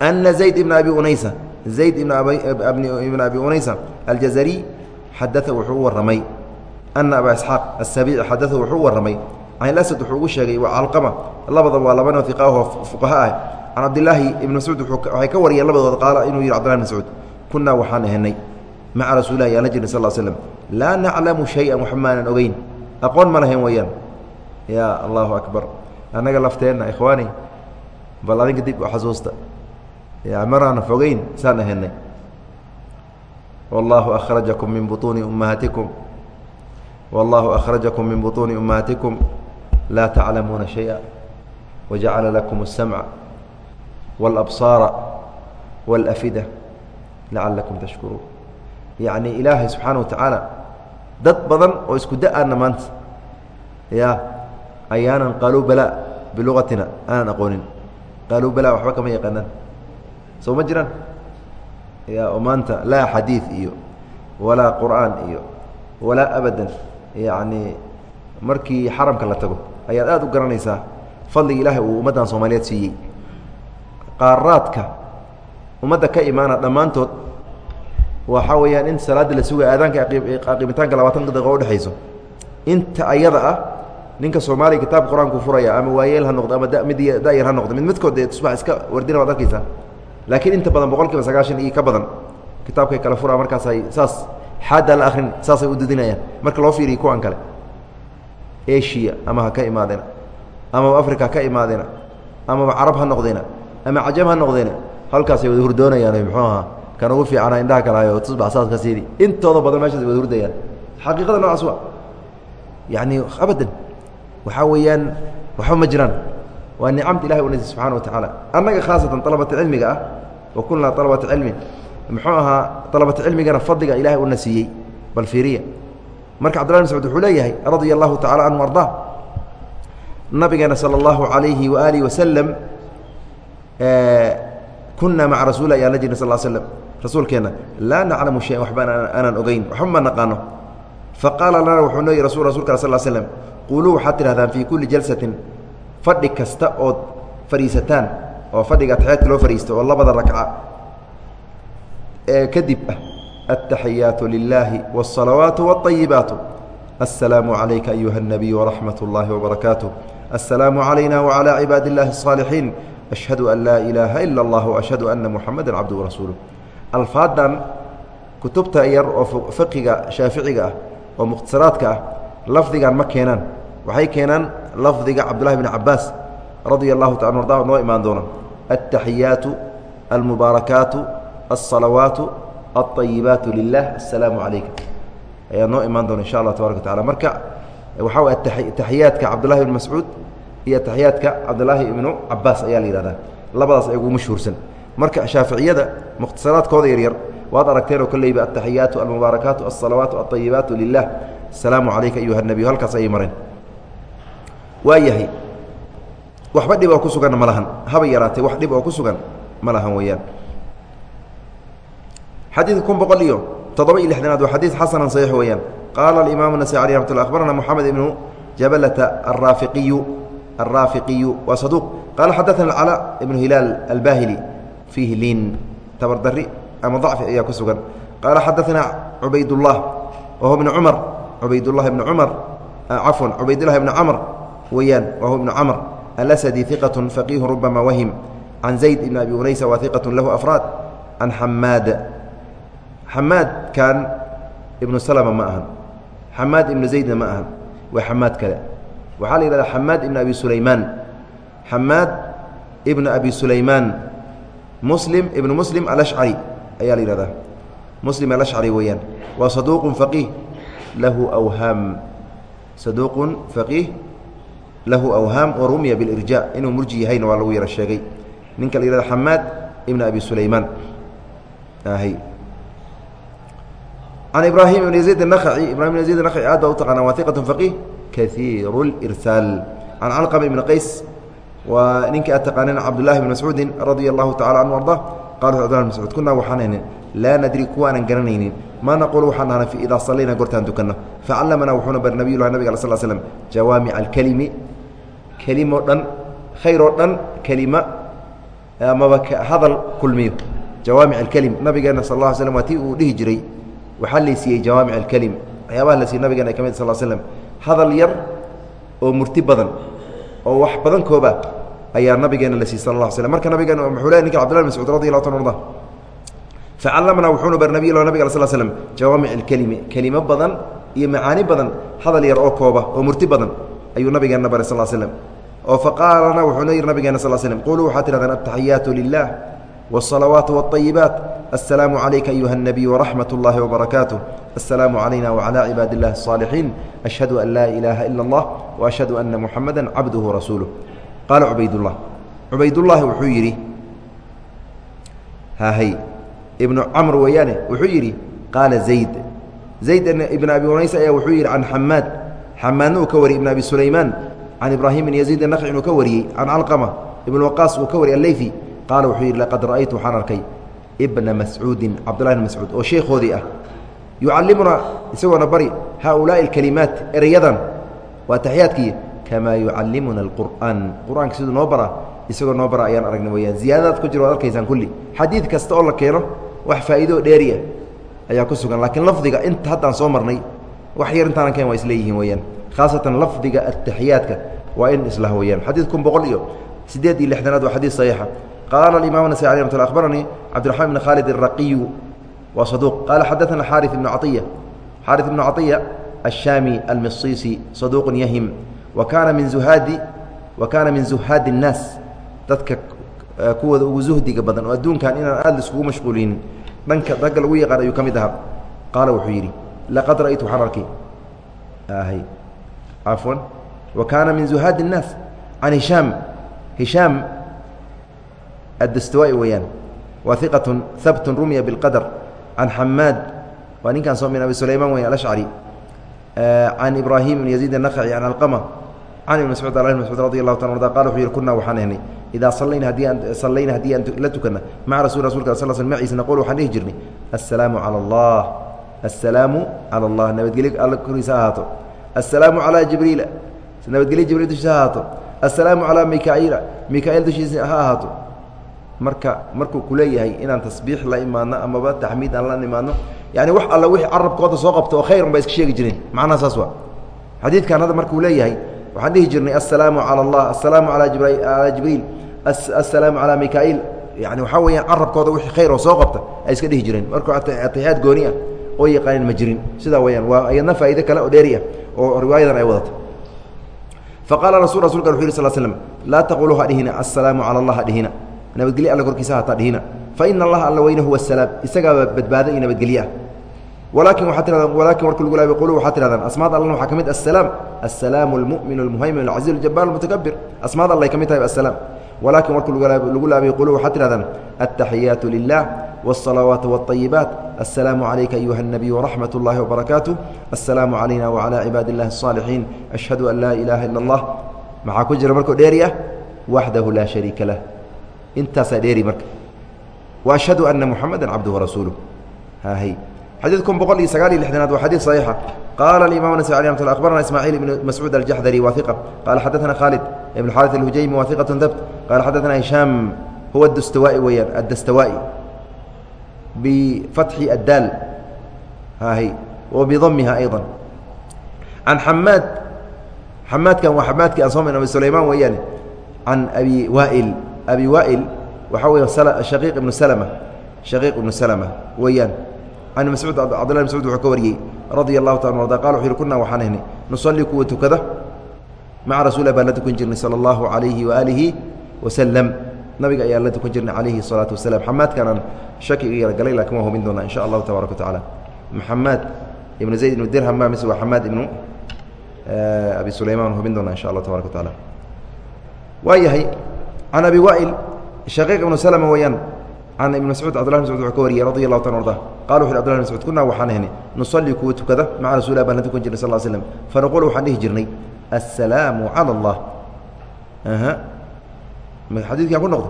ana zayd ibna abi unaysa zayd ibna abi unaysa aljazariy xadaa wuxuu u warramay ana abaa isxaaq asabiici xadaa wuxuu u warramay can asad wuxuu ugu sheegay waa calqama labadaba waa labanoo iqaahoo fuqaha ah can cabdilaahi ibn mascuud waxay ka wariyeen labadooda qaala inuu yihi cbdillahi bn mascuud kunaa waxaan ehenay maca rasuulilah yaalla jirna sal slm laa naclamu shay-an wax maanan ogeyn aqoon ma lahayn weeyaan yaa allahu akbar annaga lafteenna ikhwaani bal adinka dib u xasuusta ya maraana fogeyn saan ahenay wallaahu akhrajakum min buطuuni ummahaatikum wallaahu akhrajakum min buطuuni ummahaatikum laa taclamuuna shayئa wajacala lakum الsamca wاlabsaara wاlafida lacalakum tashkuruun yacni ilaahay subxaana wa tacaala dad badan oo isku da'aana maanta. Ya ayaanan qaaluu balaa bilugatina aanan aqoonin. Qaaluu balaa waxba kama yaqaanaan. Soo ma jiraan? Ya oo maanta laa xadiid iyo walaa qur'aan iyo walaa abadan yacni markii xaramka la tago ayaad aada u garanaysaa fadliga ilaahay uu ummaddan soomaaliyeed siiyey. Qaaraadka ummadda ka imaana dhammaantood waxaa weeyaan in salaadda la sugaya aadaanka aqimitaanka labaatan daqiiqo udhexayso inta ayada ah ninka soomaaliya kitaabka qur'aanku furaya ama waayeel ha noqdo ama mid dayar ha noqdo mid midkood dee tusbax iska wardina waad arkaysaa. Laakiin inta badan boqol kiiba sagaashan ka badan kitaabkay kala furaa markaasay saas xaaddaa la akrin saasay u dudinayaan. Marka loo fiiriya kuwan kale asia ama ha ka imaadeena amaba africa ka imaadeena amaba carab ha noqdeena ama cajam ha noqdeena halkaasay wada hurdoonayaan muxuu ahaa kan ugu fiicana indhaha kalahayo tusbax saas ka siidi intooda badan meeshaas wada hurdayaan xaqiiqada noocaas wa yani abadan waxaa weeyaan waxba ma jiraan. Waa nicamta ilahay u nasay wa tacaala. Annaga khaasatan alabata cilmiga ah wa kulnaa alabata cilmin. Muxuu ahaa alabata cilmigana fadliga ilahay una siiyey bal fiiriya. Marka cabdillah mascuud wuxuu leeyahay radia allahu tacala canhu ardaa nabigeena sala allahu alayhi wa alihi wasalam kunaa maca rasuul ayaa la jirna sal slm rasuulkeenna laa naclamu shayan waxba aanaan ogeyn waxba ma naqaano faqaala lana wuxuu noo yihi rasul rasulka sal slm quluu waxaad tidhahdaan fii kulli jalsatin fadhi kasta ood fadhiisataan oo fadhiga ataxiyaadka loo fadhiisto oo labada rakca ee kadib ah aلtaxiyaatu lilaahi wالصalawaatu wالطayibaatu aلsalaamu عalayka ayuha الnabiy wraxmat اllahi wbarakaatuh aلsalaamu عalayna wعalى cibaadi اllahi الصاalixiin ashhadu an laa ilaaha ila اllah ashhadu ana muxamada cabduhu rasuuluh alfaadan kutubta yar oo fiqiga shaaficiga ah oo mukhtasaraadka ah lafdigan ma keenaan. Waxay keenaan lafdiga cabdullahi bn cabaas radia allahu taala arda noo imaan doona altaxiyaatu almubaarakaatu alsalawaatu alطayibaatu lilah asalaamu calayka ayaa noo imaan doona insha allah tabaraka wa marka waxaa way taxiyaadka cabdullahi bn mascuud iyo taxiyaadka cabdulaahi ibnu cabaas ayaa la yihahdaa labadaas ay ugu mashhuursan marka shaaficiyada mukhtasaraadkooda yaryar waad aragteenoo kaleyba ataxiyaatu almubaarakaatu alsalawaatu alayibaatu lilah asalaamu calayka ayuha nebiyu halkaas ayay mareen. Waayahay waxba dhib oo ku suganna ma haba yaraatee wax dhib oo ku sugan ma lahan weeyaan. Kun boqol iyo toddoba iyo lixdanaad waa xadiid xasanan saxiix weeyaan. Qaala alimaamu nasai alih akhbarana moxamed ibnu jabalata araafiqiyu araafiqiyu waa saduuq. Qaala xadaana calaa ibnu hilaal albahili fiihi liin tabardari ama dacfi ayaa ku sugan. Qaala xadaanaa cubaydullah wahu bnu cumar. Cubaydullah ibnu cumar ah, cafwan cubaydullahi ibnu camr weyaan wahu ibnu camr alasadi iqaة faqiihu rubama wahim. Can zayd ibn abi unaysa waa iqaة lahu afraad. Can xamaad xamaadkan ibnu salma ma ahan. Xamaad ibnu zaydna ma ahan. Waa xamaad kale. Waxaa la yihahda xamaad ibn abi sulaymaan. Xamaad ibnu abi sulaymaan muslim ibnu muslim alashcari ayaa la yihahdaa muslim alashcari weeyaan. Waa saduuqun faqiih lahu awhaam saduuqun faqiih lahu awhaam wa rumiya bilirjaa inuu murji yahayna waa lagu yaro sheegay. Ninka la yihahda xamaad ibn abi sulaymaan ahay can ibraahim ibn yaziid anakhaci ibrahim ibn yaziid anakhaci aad baa u taqaanaa waa iqatun faqiih kaiiru lirsaal can waa ninkii aad taqaaneen cabdullahi bn mascuudi radia allahu tacala canhu arda qala mascuud kunaa waxaan haynin laa nadri kuwaanan garanaynin. Maa naqulu waxaan nahna idaa sallayna gortaan tukanno facallamanaa wuxuuna bari nabiy lah nabig al sl slm jawaamica alkelimi kelimo dhan khayr oo dhan kelima amaba hadal kulmiyo. Jawaamic alkelim nabigeena sal lla slm waa tii uu dhihi jiray. Waxaa laysiiyey jawaamic alkelim waxyaabaha la siiyey nabigeena ay ka mid sal slm hadal yar oo murti badan oo wax badan kooba ayaa nabigeena la siiyey sal la marka nabigeena wuxuu ley ninka cbdullah mascuud radi allah ta arda facallamanaa wuxuuna bar nabiy nabig al sl slm badan iyo macaani badan hadal yar oo kooba oo murti badan ayuu nabigeena baray sal slm oo faqaalana wuxuuna yihi nabigeena sal slm quluu waxaad tihahdeen altaxiyaatu lilah والصلوات والطيبات السلام عليك أيها النبي ورحمة الله وبركاته السلام علينا وعلى عباد الله الصالحين أشهد أن لا إله إلا الله وأشهد أن محمدا عبده ورسوله قال عبيد الله عبيد الله وحيري ها هي ابن عمرو ويانه وحيري قال زيد زيد ابن أبي ونيس أي وحيري عن حماد حماد وكوري ابن أبي سليمان عن إبراهيم بن يزيد النخعي وكوري عن علقمة ابن وقاص وكوري الليثي qaala wuxuu yidhi laqad ra'aytu waxaan arkay ibna mascuudin cabdullahi bn mascuud oo sheekhoodii ah. Yucallimunaa isagoona bari haaulaa'i alkelimaat erayadan waa taxiyaadkii kamaa yucallimuna alqur'aan. Qur'aanka siduu noo bara isagoo noo bara ayaan aragnay weyaan ziyaadadaad ku jiro waad arkaysaan kulli. Xadiid kasta oo la keeno wax faa'iidoo dheeriya ayaa ku sugan laakiin lafdiga inta haddaan soo marnay wax yar intaanan keen waa isleeyihiin weyaan khaasatan lafdiga ataxiyaadka waa in islah weyaan xadiid kun boqol iyo sideed iyo lixdanaad waa xadiid saxiixa qaala imam nasai alي mat abaranii cabdiraxmaan bn khaalid الraqiyu waa saduuq qaala xadaثana xaari ibnu caطiya xaari ibnu caطiya الشhaami almisisi saduuq yahim wa kaana min zuhaadi wa kaana min zuhaadi الnaas dadka kuwooda ugu zuhdiga badan oo adduunkan inaan aad laiskugu mashquulinin dhanka ragga lagu yaqaan ayuu ka mid ahaa qaala wuxuu yidhi laqad ra'aytu waxaan arkay hy cafwan wa kaana min zuhaadi الnaas can hishaam hishaam adastawai weyaan wa iqatun habtun rumya biاlqadr can xamaad waa ninkan soo min abi sulayman wey alashcari can ibraahim bn yaziid anaqci can alqama can ibn mascuud ala ibn mascuud radi allahu taala arda qal wuxuu yihi kunaa waxaan ehnay idaa salayna haddii salayna haddii aan la tukanna maca rasul rasulka sal sl maciisa naqul waxaan dhihi jirnay assalaamu cala allah assalaamu cala allah nabadgelyo alla koriisa ha ahaato assalaamu calaa jibriila nabadgelyo jibriil dushiisa ha ahaato assalaamu calaa mikaiila mika-iil dushiisa ha ahaato marka markuu kuleeyahay inaan tasbiix la imaadno amaba taxmiid aan la imaadno yani wax alla wixii carabkooda soo qabto oo khayran ba iska sheegi jireen macnaha saas waa. Xadiidkan hadda markuu leeyahay waxaan dhihi jirnay assalaamu calى allah assalaamu alaa alaa jibriil assalaamu calaa mikaa'iil yani waxaa weeyaan carabkooda wixii khayr oo soo qabta ay iska dhihi jireen. Markuu atixiyaad gooni ah oo yaqaanin ma jirin. Sidaa weyaan waa ayadna faa'iide kale oo dheeri ah oo riwaayadan ay wadato. Faqaala rasul rasulka wuxu yih sl slm laa taquluu ha dhihina assalaamu cala allah ha dhihina nabadgelye alla korkiisa hataa dhihina faina allaha alla weyne huwa asalaam isagaaba badbaado iyo nabadgelye ah walaakin waxaa tihahdaan walaakin warka lagu laabay qulu waxaa tihahdaan asmaad allana waxaa ka mid assalaam assalaamu almu'min almuhaymin alcaziiz aljabaar almutakabir asmaad allay ka mid tahay assalaam walaakin warka lagu laabay qulu waxaa tihahdaan attaxiyaatu lilah والصلaوaaت والطيبات السلام عليka أيuهa النبي ورحمة اللahi وبaرaكاaته السلام علينا وعلى عباad اللahi الصالحين أشهد أن لا إلaهa إلا الله maxaa ku jira markoo dheeri ah waxdahu laa شharيika lah intaasaa dheeri marka وأشhهadu أنa محamدا cabdه وrasuuله hy xadيiث kun boqol iyo sagaal iyo لحdanaad waa xadيiث صحيixa qala الإمام نسي عليه رحمة الله أخبرنا إسماعيل بن مسعوud الجحdري wa ثقة qala xadثna khالد بن الحارث الهujayمي wa ثقة dbt qala xadثna هiشhاm huwa الdstawائي weyaan الdstawائي بفتح الdال hy وبضمha أيضا عن حmاad حmاadkan waa حmاadkii aan soo marn أبي سليمان weeyaan عن أبي وائل abi waal waxaa weya shaqiiq ibnu slma shaqiiq ibnu slma weeyaan. Can mascuud cabdillah mascud wuxuu ka wariyey radia allahu taala arda qal wuxu yhi kunaa waxaan ahnay nusalli kuwa maca rasuulilah baan la tukan jirnay sala allahu alayhi waaalihi wasalam nabiga ayaan la tukan jirnay calayhi salaatu wasalam xamaadkan shaki iga yar galay laakiin waan hubin doonaa insha allahu tabaraka wa tacaala maxamed ibnu zayd ibnu dirham ma mise waa xamaad ibnu eh, abi sulayman hubin doonaa insha allah tabaraka wa tacaala waayahay can abi waa'il shaqiiq ibnu slma weeyaan can ibn mascuud cbdullah mascud wuxuu ka wariyey radi allahu ta arda qala wuxu abdullah mascud kunaa waxaan ahnay nusalli kuwa tukada maca rasulah baan la tukan jirnay sal slm fanaqulu waxaan dhihi jirnay assalaamu calى اllah xadiidkan ku noqdo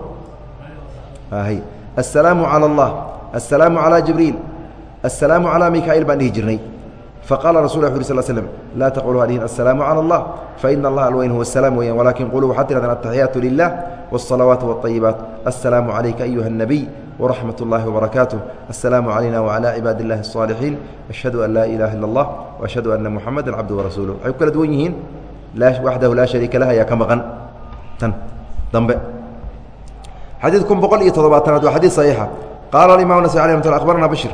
السلام على الله السلام على جبريل السلام على ميكائيل baan dhihi jirnay فqال رسول ه صل سلم لا تقولوا هذه السلام على الله فإن الله الوين هو السلام ويا ولكن قولوا waxaa tihahdaan التحياaت لله والصلوات والطيبات السلام عليك أيها النبي ورحمة الله وبركاته السلام علينا وعلى عباad الله الصالحين أشهد أن لا إله إلا الله وأشهد أن محمدا عبده ورسوله waxay ku kala duwan yihiin waxdahu laa شharيika lah ayaa ka maqan tan dambe xadiid kun boqol iyo toddobaatanaad waa xadiid صaxiixa qaala aimam nas alي mt abarna bشhr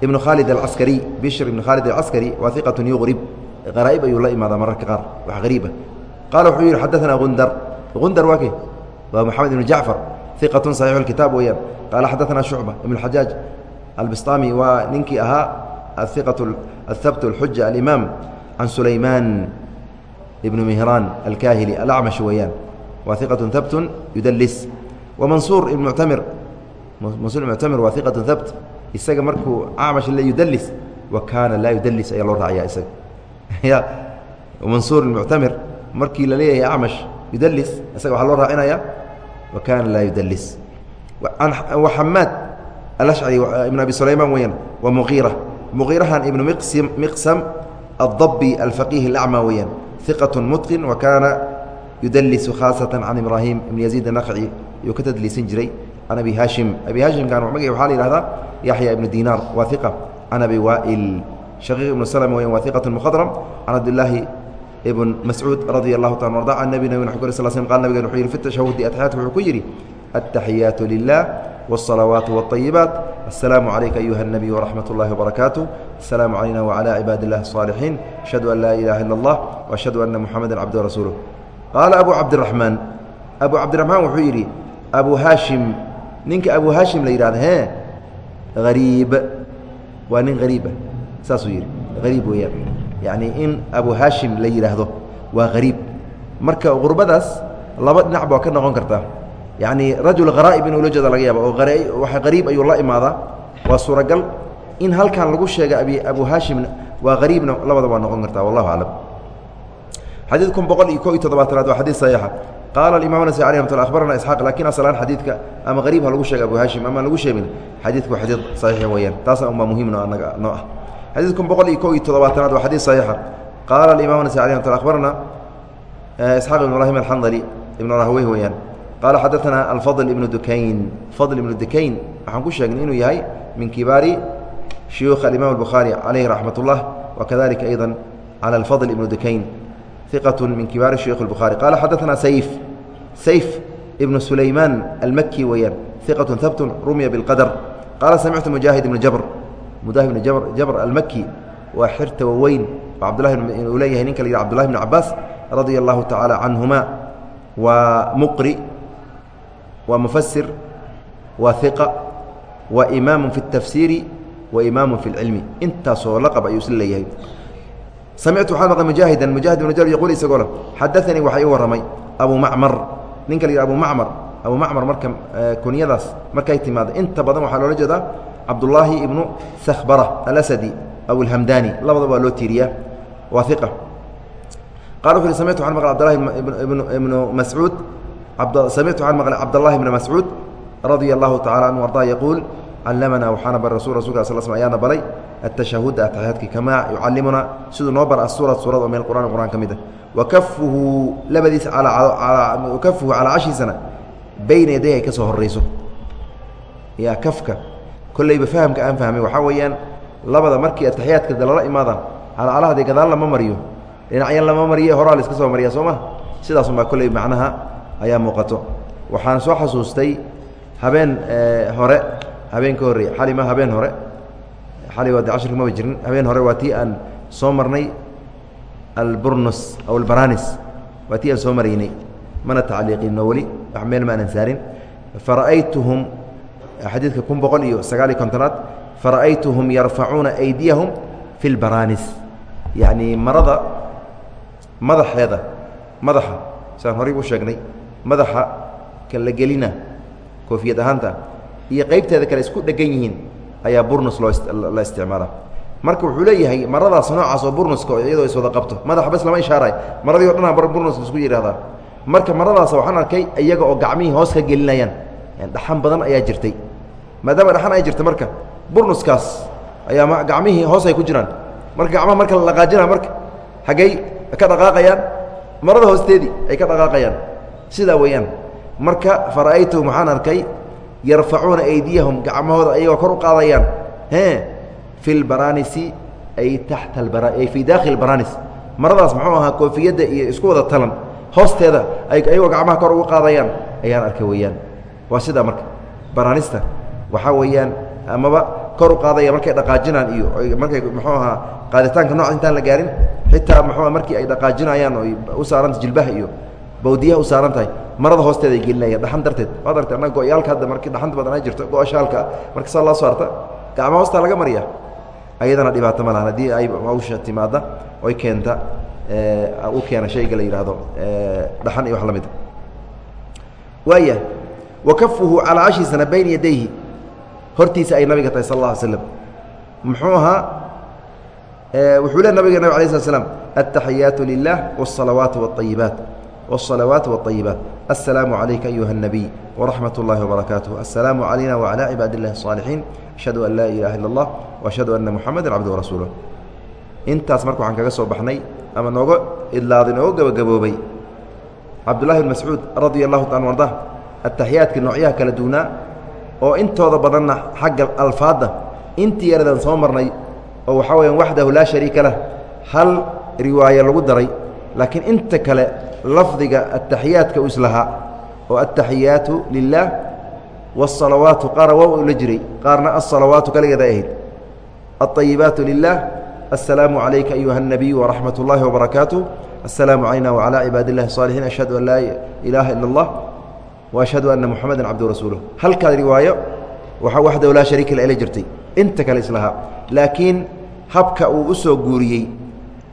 ibn khaalid alcaskari bishr ibn khaalid alcaskari waa yuqrib qaraa'ib ayuu la imaadaa mararka qaar wax hariiba ah. qaala wuxuu yidhi xadaanaa gundar. Gundar waa ke waa maxamed ibn jacfar. Iqatun saxiixu kitaab weeyaan. Qaala xadaanaa shucba ibn xajaaj albisطaami waa ninkii ahaa aiqat athabt اlxuja alimaam can sulaymaan ibn mihraan alkaahili alacmash weeyaan. Waa iqatun habtun yudalis ibn muctamir mansuur ibn waa iqatun habt isaga markuu acmaش le yudalis wa kaana laa yudalis ayaa loo raacaya isaga ya mansuur المعtamir markii la leeyahay acmaش yudalis isaga waxaa loo raacinaya wa kaana laa yudalis وxamaad alأشcري iبن abi سulayman weyaan wa مغيرة مغيرahan iبن مqسم الضبي الفقيه الأعmى weyaan ثiqة متقن wa kaana yudalis khاaصaة can إبراهيم بن يزيد النqعي yuu ka tadliisan jiray can abi haashim abi haashimkan magii waxaa la yihahdaa yaxya ibnu dinaar waa iqa can abi waa'il shaqiiq ibnu slm weyan waa iqat mkhadram can cabdillaahi ibn mascuud radia allahu taala arda can nabi nabig uu sl sl qal nabigen wuxuu yihi fi tashahudi atixyaatku wuxuu ku yidhi aلtaxiyaatu lilah والصلوات والطيبات السلام عليك أيها النبي ورحمة الله وبركاته السلام علينا وعلى عباد الله الصالحين أشهد أن لا إله إلا الله وأشهد أن محمدا عبده ورسوله قال أبو عبد الرحمن أبو عبد الرحمن wuxuu yidhi أبو هاشم ninka abu hashim la yidhahdo he hariib waa nin hariiba ah, saasuu yidhi hariib weeyaan yacni in abu hashim la yidhaahdo waa hariib marka qurbadaas laba dhinac baa ka noqon karta. Yacni rajul kharaa'ib in ula jeeda laga yaaba oo waxa hariib ayuu la imaadaa. Waa suuragal. In halkan lagu sheega abi abu hashimna waa hariibna labada waa noqon karta wallahu aclam xadiidkun boqol iyo ko iyo toddobaatanaad waa xadiid saxiixa qaala alimam nasai alih ramat akhbarana isxaaq lakin asalaan xadiidka ama qariib ha lagu sheega abu haashim ama lagu sheegin xadiidku waa xadiid saxiix weeyaan taasa unbaa muhim no anaga noo ah xadiid kun boqol iyo ko iyo toddobaatanaad waa xadiid saxiixa qaala alimam nasai alih ramat akhbarana isxaaq ibn ibrahim alxandali ibn rahweyh weeyaan qaala xadaثana alfadl ibnu dukayn fadl ibnu dukayn waxaan ku sheegnay inuu yahay min kibaari shuyuukh alimam الbukhaari calayhi raxmat اllah wakadalika ayضa calى alfadl ibnu dukayn iqaة min kibaari shuyukh الbukhaari qala xadaثana sayf sayf ibnu sulaymaan almaki weeyaan iqaة habt rumiya biاlqadr qaala samictu mujaahid ibnu jabr mujaahid ibnu jabr jabr almaki waa xirta waweyn oo cabdulahi uu leeyahay ninka la yih abdullahi bn cabaas radia allahu tacaala canhuma waa muqri waa mufasir waa iqa waa imaamu fi اtafsiiri wa imaamu fi اlcilmi intaasoo laqab ayuu isla leeyahay samictu waxaa maqlay mujaahidan mujaahid ibnu jabr yaquul isagoo le xadaanii waxaa ii warramay abu macmar ninka la yidhah abu macmar abu macmar marka kunyadaas markay timaado inta badan waxaa loola jeedaa cabdullaahi ibnu sakhbara alasadi aw alhamdani labadaba waa loo tiiriyaa waa iqa qala wuxu uhi samictu waxaan maqlay abdulahi ibnu mascuud samictu waxaan maqlay cabdاllahi bna mascuud radia allahu tacala anhu arda yaquul callamana waxaana bar rasul rasulka sal sl ayaana baray atashahuda ataxiyaadki kamaa yucallimuna siduu noo bara asuura suurad oo min qur'an qur'an ka mid ah wa kafuhu labadiisa kafuhu calaa cashiisana bayna yaday ay ka soo horayso yaa kafka kollayba fahamka aan fahmay waxaa weeyaan labada markii ataxiyaadka de lala imaadaan calacalahadee gadaal lama mariyo dhinacyan lama mariye horaa la iska soo mariya soo ma sidaasunbaa kolley macnaha ayaa muuqato waxaan soo xasuustay habeen hore habeen ka horreeye xali ma habeen hore xali waa de jirin habeen hore waa tii aan soo marnay alburnus aw albaranis waa tii aan soo maraynay mana tacliiqino weli wax meel ma saarin. Fara'aytuhum xadiidka kun boqol iyo sagaal iyo kontonaad fara'aytuhum yarfacuuna aydiyahum fi lbaranis yacni marada madaxeeda madaxa saan horey u sheegnay madaxa kala gelina koofiyad ahaanta iyo qaybteeda kale isku dhegan yihiin ayaa burnus loo la isticmaala. Marka wuxuu leeyahay maradaas noocaas oo burnuska iyadoo is wada qabto madaxa bas lama ishaaray maradii o dhanaa burnus isku yidhahdaa marka maradaas waxaan arkay iyaga oo gacmihii hoos ka gelinayaan. Dhaxan badan ayaa jirtay. Maadaama dhaxan ay jirta marka burnuskaas ayaa gacmihii hoos ay ku jiraan. Marka gacmaha marka la dhaqaajina marka haggey ka dhaqaaqayaan marada hoosteedii ay ka dhaqaaqayaan. Sidaa weeyaan. Marka fara'aytuhum waxaan arkay yarfacuuna aydiyahum gacmahooda ayagoo kor u qaadayaan. E fi lbaranisi ay taxta ay fii dakhili baranis maradaas muxuu ahaa koofiyadda iyo isku wada talan. Hoosteeda ay ayagoo gacmaha kor ugu qaadayaan. Ayaan arkay weeyaan. Waa sidaa marka. Baranista waxaa weeyaan amaba kor u qaadaya markay dhaqaajinaan iyo markay muxuu ahaa qaaditaanka nooc intaan la gaarin. Xitaa muxuu markii ay dhaqaajinayaan oo u saaranta jilbaha iyo bawdiyaha u saaran tahay. Marada hoosteeda ay dhaxan darteed. Waad aragtay annaga go-yaalka hadda marki dhaxanta badanaa jirto go-a marka saa loo saarta gacma hoostaa laga mariya ayadana dhibaato ma lahan haddii ay hawsha timaada oy keenta eh, u keena shayga la yidhaahdo eh, dhaxan iyo wax la ah. waaya wa kafuhu calaa cashri sana bayna yadayhi. Hortiisa ay nabiga tahay sal alla alay muxuu ahaa eh, wuxuu le nabiga nabg ala slat slam altaxiyaatu lilah wاsalawaat wاayibaat wالsalawaat wالطayibaat aلsalaamu عalayka ayuha الnabiy waraxmat اllahi wbarakaatuh aلsalaamu عalayna wعalى cibaad اllahi الصaalixiin ashhadu an laa ilaha ila اllah وashhadu ana muxamada cabdu warasuuluh intaas marka waxaan kaga soo baxnay ama nooga idlaaday nooga gabagaboobay cabdullahi bn mascuud radia allahu taala arda ataxiyaadka noocyaha kala duwnaa oo intooda badanna xagga alfaadda intii yaradan soo marnay oo waxaa weyaan waxdahu laa shariika lah hal riwaayo lagu daray laakiin inta kale lafdiga ataxiyaadka u islahaa oo ataxiyaatu lilah wالsalawaatu qaarna waa ula jiray qaarna asalawaatu kaligeeda ahayd aلطayibaatu lilah السلام عليka أيuهa النبي ورحمaة اللahi وبaرaكاaته السلام علينا وعلى عباad اللh الصالحين أشهد أن لا إلaهa إلا الله وأشهد أنa محaمدا عبد رasuuله halkaa riwaayo waxa waxdahu laa شhariika la ela jirtay inta kale islahaa laakiin habka uu u soo guuriyey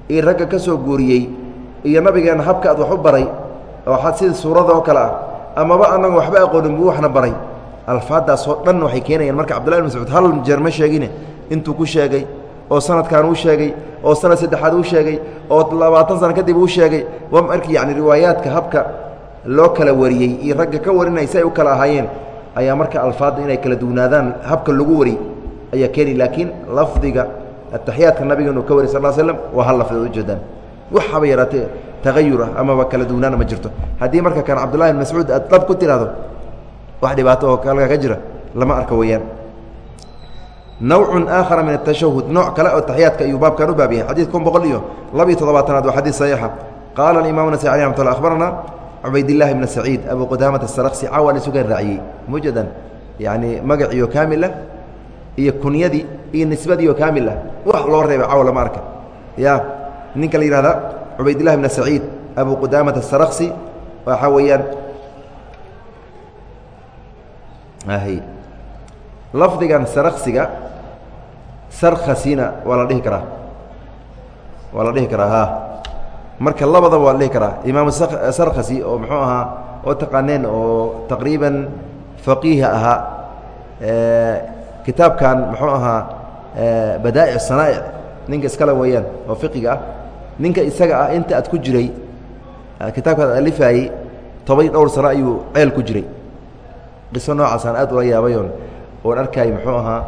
iyo ragga ka soo guuriyey iyo nabigeena habka ad wax u baray waxaad sida suurada oo kale ah amaba anago waxba aqoonin buu waxna baray. Alfaadaasoo dhan waxay keenayaan marka cabdullahi bn mascuud hal jeer ma sheegine intuu ku sheegay oo sanadkan uu sheegay oo sanad saddexaad uu sheegay oo labaatan sano kadib uu sheegay waa markii yani riwaayaadka habka loo kala wariyey iyo ragga ka warinay si ay u kala ahaayeen ayaa marka alfaadda inay kala duwnaadaan habka lagu wari ayaa keeni laakiin lafdiga ataxiyaadka nabiga inuu ka wariy sal slam waa hal lafdi ujeedaan waxaba yaraatee tagayur ah amaba kala duwnaana ma jirto. Haddii marka kan cabdullahi bin mascuud aad dab ku tiraahdo wax dhibaato oo halkaa ka jira lama arka weeyaan. Nawc aakhara min atashahud nooc kale oo taxiyaadka ayuu baabkan u baab yahay xadid kun boqol iyo labiyo toddobaatanaad waa xadiid saxiixa. Qaala alimaam nasai alih ramat lla akhbarana cubaydillahi bna saciid abu qudaamat asarksi cawan isugan raaciyey. Mujadan yani magaciyo kaamilah iyo kunyadii iyo nisbadiioo kaamil ah. Wax loo reebay caw lama arka. Ya ninka la yihahda cubaydillahi bna saciid abu qudaamat asarksi waxaa weeyaan lafdigan sarksiga sarkhasina waa la dhihi karaa waa la dhihi karaa ha. Marka labadaba waa la dhihi karaa imaam sarkhasi oo muxuu ahaa oo taqaaneen oo taqriiban faqiiha ahaa kitaabkan muxuu ahaa badaa'ic sanaa'ic ninka iskale weeyaan oo fiqiga ah ninka isaga ah inta aad ku jiray kitaabkaad alifaayey toban dhowr sano ayuu ceel ku jiray. Qiso noocaasaan aad ula yaabayoon oon arkay muxuu ahaa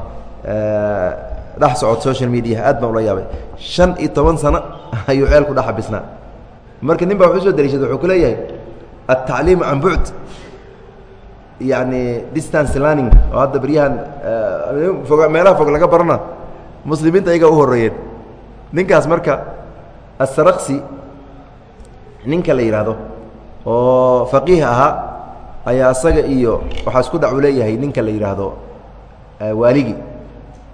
dhex socod social mediaha aad baan ula yaabay. Shan iyo toban sano ayuu ceel ku dhex xabisnaa. Marka nin baa wuxuu soo dariishada wuxuu ku leeyahay altacliimu can bucd yacni distance learning oo hadda beryahan fog meelaha fog laga barana muslimiinta ayagaa u horreeyeen. Ninkaas marka asaraksi ninka la yidhaahdo oo faqiih ahaa ayaa asaga iyo waxaa isku dhac u leeyahay ninka la yidhaahdo waaligi.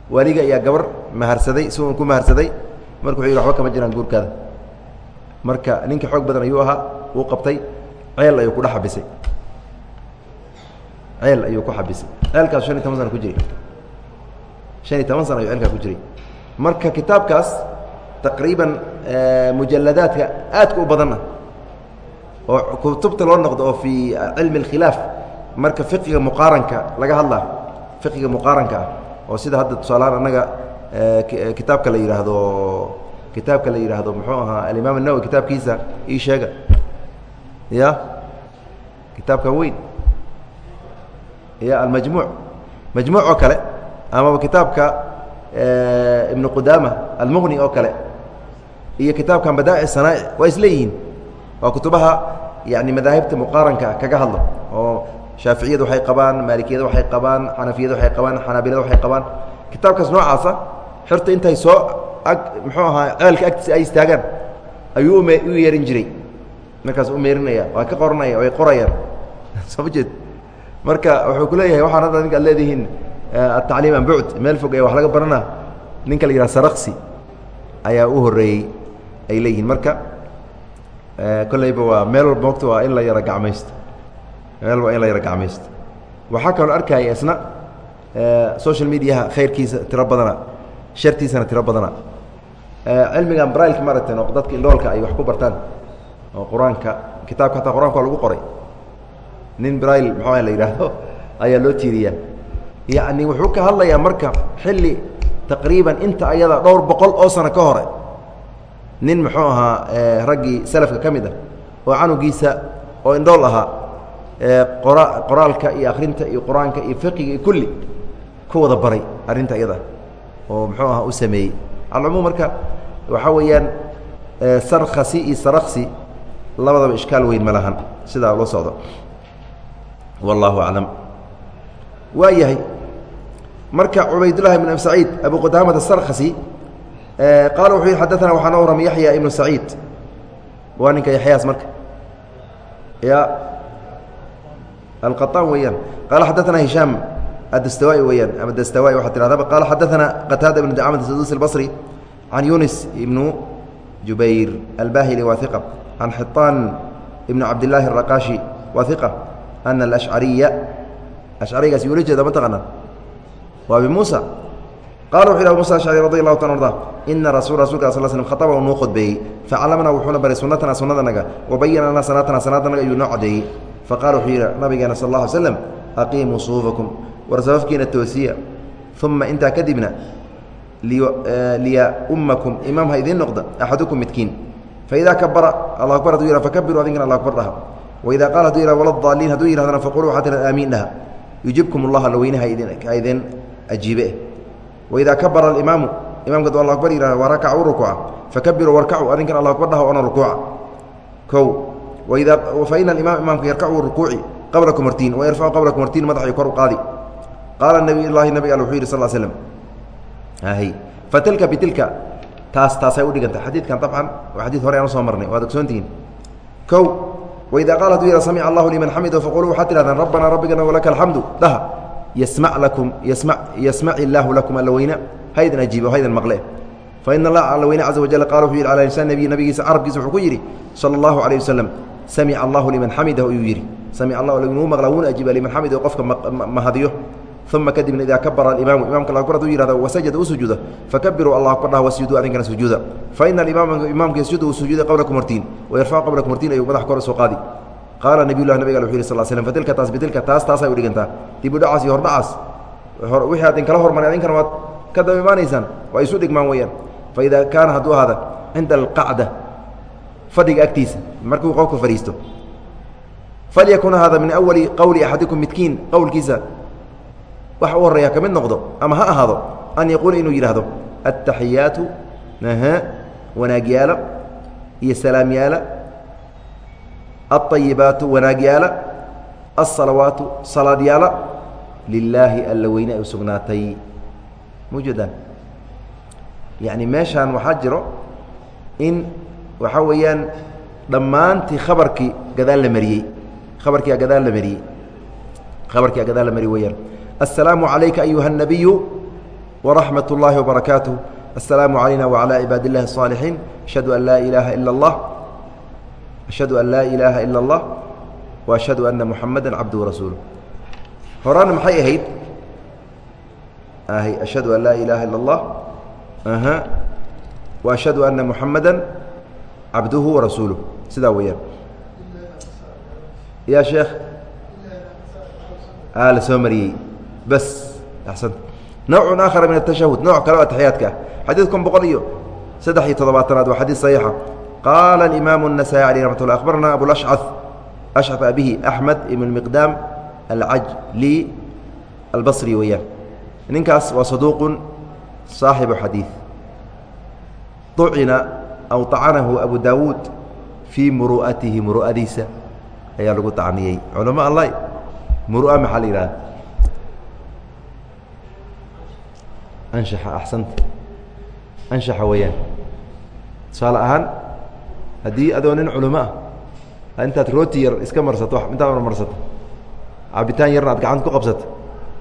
Waaligi ayaa gabar maharsaday si uun ku maharsaday marka wuxuu yidhi waxba kama jiraan guurkaada marka ninka xoog badan ayuu ahaa uu qabtay. Ceel ayuu ku dhex xabisay. Ceel ayuu ku xabisay. Ceelkaas shan iyo toban sana ku jiray. Shan iyo toban sana ayuu ceelkaas ku jiray. Marka kitaabkaas taqriiban mujaladaadka aadka u badanna oo kutubta loo noqdo oo fii cilmi اlkhilaaf marka fiqiga muqaaranka laga hadla fiqiga muqaaranka ah oo sida hadda tusaalahaan annaga kitaabka la yidhaahdo kitaabka la yidhaahdo muxuu ahaa alimaam الnawowi kitaabkiisa ii sheega ya kitaabka weyn ya almajmuuc majmuuc oo kale amaba kitaabka ibnu qudaama almuqni oo kale iyo kitaabkan badaaci sanaa'ic waa isleeyihiin waa kutubaha yani madaahibta muqaaranka kaga hadlo oo shaaficiyada waxay qabaan maalikiyada waxay qabaan xanafiyada waxay qabaan xanaabilada waxay qabaan. Kitaabkaas noocaasa xirta intay soo ag muxuu ahaa ceelka agtiisa ay istaagaan ayuu ume u yeerin jiray. Markaas u meerinaya waa ka qoranaya way qorayaan. Soo ma jeed. Marka wuxuu ku leeyahay waxaan hadda ninka ad leedihiin atacliim an bucd meel fog ee wax laga barana. Ninka la yidhaha saraksi ayaa u horreeyey ay leeyihiin. Marka kolleyba waa meel walba mogta waa in la yaro gacmaysto meel waa in la yaro gacmaysto waxaa kaloo arkaya isna social mediaha khayrkiisa tiro badana shartiisana tiro badana. Cilmigan brailka maaragtay oo dadka indhoolka ay wax ku bartaan oo qur'aanka kitaabka hataa qur'aanka waa lagu qoray. Nin brail muxuuha la yidhaahdo ayaa loo tiiriyaa. Yacni wuxuu ka hadlayaa marka xilli taqriiban inta ayada dhowr boqol oo sano ka hore nin muxuu ahaa raggii salafka ka mid ah oo canugiisa oo indhool ahaa qora qoraalka iyo akhrinta iyo qur'aanka iyo fiqiga iyo kulli ku wada baray arrinta iyada oo muxuu aha u sameeyey. Alcumuum marka waxaa weeyaan sarkhasi iyo saraksi labadaba ishkaal weyn ma lahan sidaa loo socdo. Wallahu aclam. Waa yahay marka cubaydulahi bn abi saciid abu qudaamat asarkhasi Eh, qaala wuxuu yidhi xaddaana waxaa noo warramay yaxya ibnu saciid. Waa ninka yaxyaas marka. Ya alqaطaan weeyaan. Qaala xaddaana hishaam adastawaa'i weeyaan. Ama dastawaa'i waxaa tidhahdaa. Qaala xaddaana qataada ibnu dacamad saduus albasri can yunis ibnu jubayr albahili waa iqa can xiطaan cabdillaahi araqaashi waa ana alashcariya ashcarigaas yuula jeeda ma taqaanaa? Waa abi muusa? Qala wuxu yh musa ashcari radi allahu ta arda ina rasul rasulka sal slm khaطaba u noo khudbeeyey facallamnaa wuxuuna baray sunatana sunadanaga wabayana lana salaatana salaadanaga ayuu noo cadeeyey faqala wuxuu yidhi nabigeena sal اla slam aqiimuu suufakum war safafkiina toosiya uma intaa kadibna liyaummakum imaam ha idiin noqda axadukum midkiin faidaa kabara alla akbar haduu yih fakabiru adinkana alla akbar dhaha waida qaala haduu yih waladaaliin hadduu yihahdana faquluu waxaa tira aamiin dhaha yujibkum allah alla weyne ha idin ajiibe waidaa kabara alimaamu imamka du alla akbar yihah waa rakaca u rukuuca fakabiruu warkacu adinkana alla akbar dhaha ona rukuuca kow waidaa faina alimaam imaamka yarkacu rukuuci qablakum hortiin wayarfacu qablakum hortiin madaxay kor u qaadi qaala nabiy llaahi nabig al wuxuu yidhi sal slm fatilka bitilka taas taasay udhiganta xadiidkan abcan waa xadii hore aan u soo marnay waad ogsoontihiin kow waidaa qaala haduu yih samica allahu liman xamido faquluu waxaad tihahdaan rabbanaa rabbigana walaka alxamdu dhaha yasmac illaahu lakum alla weyne haydan ajiibe haydan maqle. Faina allah alla weyne caza wajal qaala wuxuu yidhi calaa lisaan nabiyi nabigiisa carabkiisa wuxuu ku yidhi sala allahu calayh wasalam samica allahu liman xamidahu ayuu yidhi. Samic allah wuu maqla wuuna ajiiba liman xamidahu qofka mahadiyo uma kadibna idaa kabara alimaamu imamka alla akbar haduu yihahdo wasajada u fakabiruu allah akbar dhaha wasjuduu adinkana sujuuda. Alimaama imaamka yasjudu uu sujuuda qablakum hortiin wayarfacu qablakum hortiin ayuu madax kor soo qaadi qaala nabiy lah nabig wuxu yih sal slm fatilka taas bitilka taas taasay u dhigantaa dibudhacaas iyo hordhacaas wixii ad inkala hormaray adinkana waad ka daba imaanaysaan waa isu dhigmaan weeyaan. Faida kaana hadduu ahaada cinda alqacda fadhiga agtiisa markuu qofku fadhiisto falyakun haada min awali qowli axadikum midkiin qowlkiisa wax u horreeya ka mid noqdo ama ha ahaado an yaquula inuu yidhaahdo aلtaxiyaatu wanaagyaala iyo salaamyaala aلطayibaatu wanaagyaala aلsalawaatu salaadyaala lilaahi alla weyne ay u sugnaatay mujeedaan yacni meeshaan waxaa jiro in waxaa weeyaan dhammaantii khabarkii gadaal la mariyey khabarkiia gadaal la mariyey khabarkia gadaal la mariyey weyaan السلام عليka أيuهa النبي ورحمة اللahi وبaرaكاaته السلام علينا وعلى عباad اللh الصالحين أشهد أن لا إلaهa إلا ashhadu an laa ilaaha ila allah wa ashhadu anna muxamada cabduhu rasuulu horena maxay ahayd ashhadu an laa ilaaha ila allah aha wa ashhadu anna muxamada cabduhu warasuuluh sidaa weeyaan ya sheekh a la soo mariyey bas axsanta nowcun aakhara min atashahud nooc kale oo taxiyaadka ah xadiidkun boqol iyo saddex iyo toddobaatanaad waa xadiid saxiixa qaala alimaamu الnasaai alيh raxmat ullah akhbarana abulashcad ashcaf abihi axmed ibn miqdaam alcajli albasri weeyaan ninkaas waa saduuqun saaxibu xadiid ducina aw طacanahu abu daawuud fii muru'atihi muru'adiisa ayaa lagu tacniyey culama alla murua maxaa la yidhahda anshaxa axsanta anshaxa weeyaan tusaale ahaan haddii adoo nin culimo ah intaad rooti yar iska marsato intaad marsato cabitaan yarna aad gacanta ku qabsato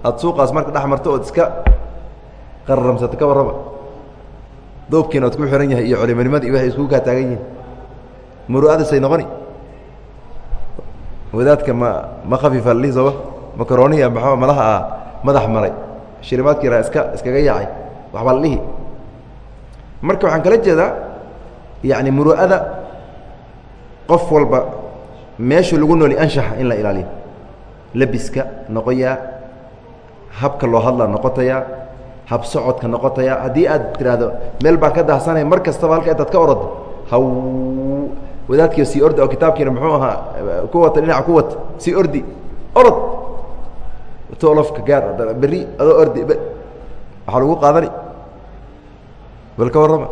aada suuqaas marka dhex marto ood iska qararamsato ka warraba doobkiina oad ku xihan yahay iyo culimonimada iyo waxay iskugu kaa taagan yihiin muru'adasay noqoni. Wadaadka ma ma khafiifa lihi sooba makaroniya maxaa malaha ah? Madax maray. Shilimaadka yaraa iska iskaga yaacay. Waxbaa la dhihi. Marka waxaan kala jeedaa yacni muru'ada qof walba meesha lagu nooli anshaxa in la ilaaliyo lebiska noqoyaa habka loo hadla noqotayaa hab socodka noqotayaa haddii aad tiraahdo meel baan ka dahsanay mar kastaba halka intaad ka orado haw wadaadkii sii ordi oo kitaabkiina muxuu ahaa ku wata dhinaca ku wata sii ordi orod. Tolofka gaar berri adoo ordi waxaa lagu qaadani. Bal ka warrama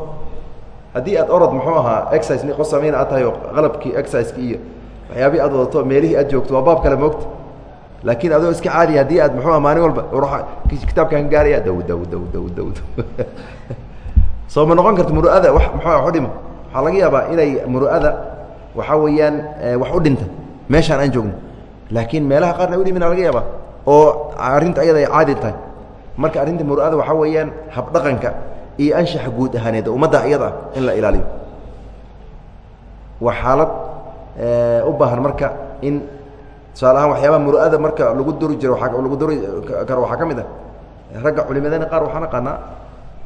haddii aad orod muxuu ahaa exercise qof samayna aad tahay oo qalabkii exerciseki iyo waxyaabihii aad wadato meelihii aad joogto waa baab kale moogta laakiin adoo iska caadi haddii aad muxuua maalin walba kitaabkaan gaaraya daw daw daw daw daw soo ma noqon karta muru'ada wa muxua wax u dhima. Waxaa laga yaabaa inay muru'ada waxaa weeyaan wax u dhinta meeshaan aan joogno. Laakiin meelaha qaarna u dhimina laga yaabaa oo arrinta ayada ay caadi tahay. Marka arrinta muru'ada waxaa weeyaan habdhaqanka iyo anshaxa guud ahaaneed ummadda iyada in la ilaaliyo. Waa xaalad u baahan marka in tusaale ahaan waxyaabaha muru'ada marka lagu duri jiro lagu duri karo waxaa ka mid ah ragga culimadana qaar waxaan aqaanaa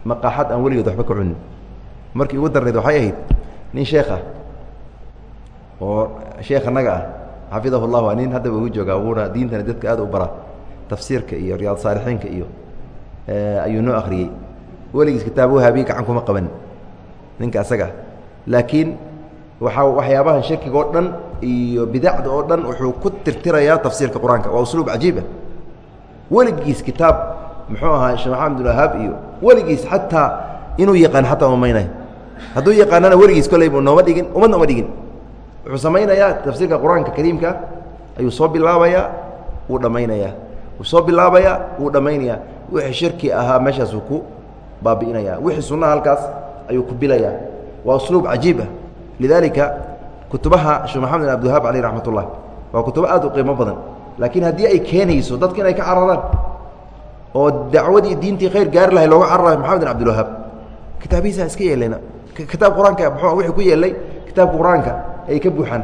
maqaaxad aan weligeed waxba ka cunin. Markii ugu darnayd waxay ahayd nin sheekh ah oo sheekh annaga ah xafidahu llah waa nin haddaba ugu joogaa wuuna diintana dadka aad u bara tafsiirka iyo riyaad saalixiinka iyo ayuu noo akhriyey weligiis kitaab wahaabiye gacan kuma qaban. Ninka asaga laakiin waaa waxyaabahan shirkiga oo dhan iyo bidacda oo dhan wuxuu ku tirtirayaa tafsiirka qur'aanka. Waa usluub cajiib ah. Weligiis kitaab muxuu ahaa sheekh maxamed abdulwahaab iyo weligiis xataa inuu yaqaan xataa umaynay hadduu yaqaanana weligiis kolleyba nooma dhigin umadna uma dhigin. Wuxuu samaynayaa tafsiirka qur'aanka kariimka ayuu soo bilaabayaa wuu dhammaynayaa. Wuu soo bilaabayaa wuu dhammaynayaa. Wixii shirki ahaa meeshaasuu ku baabi'inaya. Wixii sunnaha halkaas ayuu ku bilayaa waa usluub cajiib ah. Lidaalika kutubaha sheekh maxamed bin abdilwahaab caleyh raxmat ullah waa kutubo aad u qiimo badan. Laakiin haddii ay keenayso dadka inay ka cararaan oo dacwadii diintii khayr gaari lahay looga cararayo maxamed bin abdilwahaab kitaabihiisa iska yeelena kitaab qur'aanka mxuu wixii ku yeelay kitaabka qur'aanka ay ka buuxaan.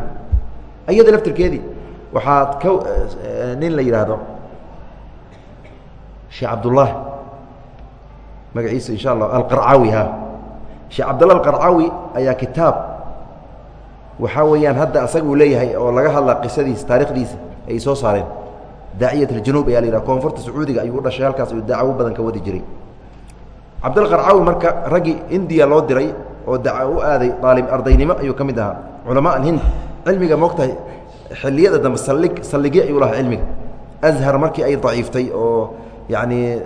Iyada laftirkeedii waxaad ka nin la yidhaahdo sheekh cabdullaahi magaciisa insha allah alqarcaawi ha sheekh cabdallah alqarcaawi ayaa kitaab waxaa weeyaan hadda asaga uu leeyahay oo laga hadlaa qisadiisa taarikhdiisa ay soo saareen. Daaciyat aljanuub ayaa la yidhaha koonfurta sacuudiga ayuu u dhashay halkaas ayuu dacwo badan ka wadi jiray. Cabdalqarcaawi marka raggii indiya loo diray oo daca u aaday aalib ardaynimo ayuu ka mid ahaa. Culamaa alhind cilmiga moogtahay xilliyada dambe saldhig saldhigyo ayuu lahaa cilmiga. Azhar markii ay daciiftay oo yacni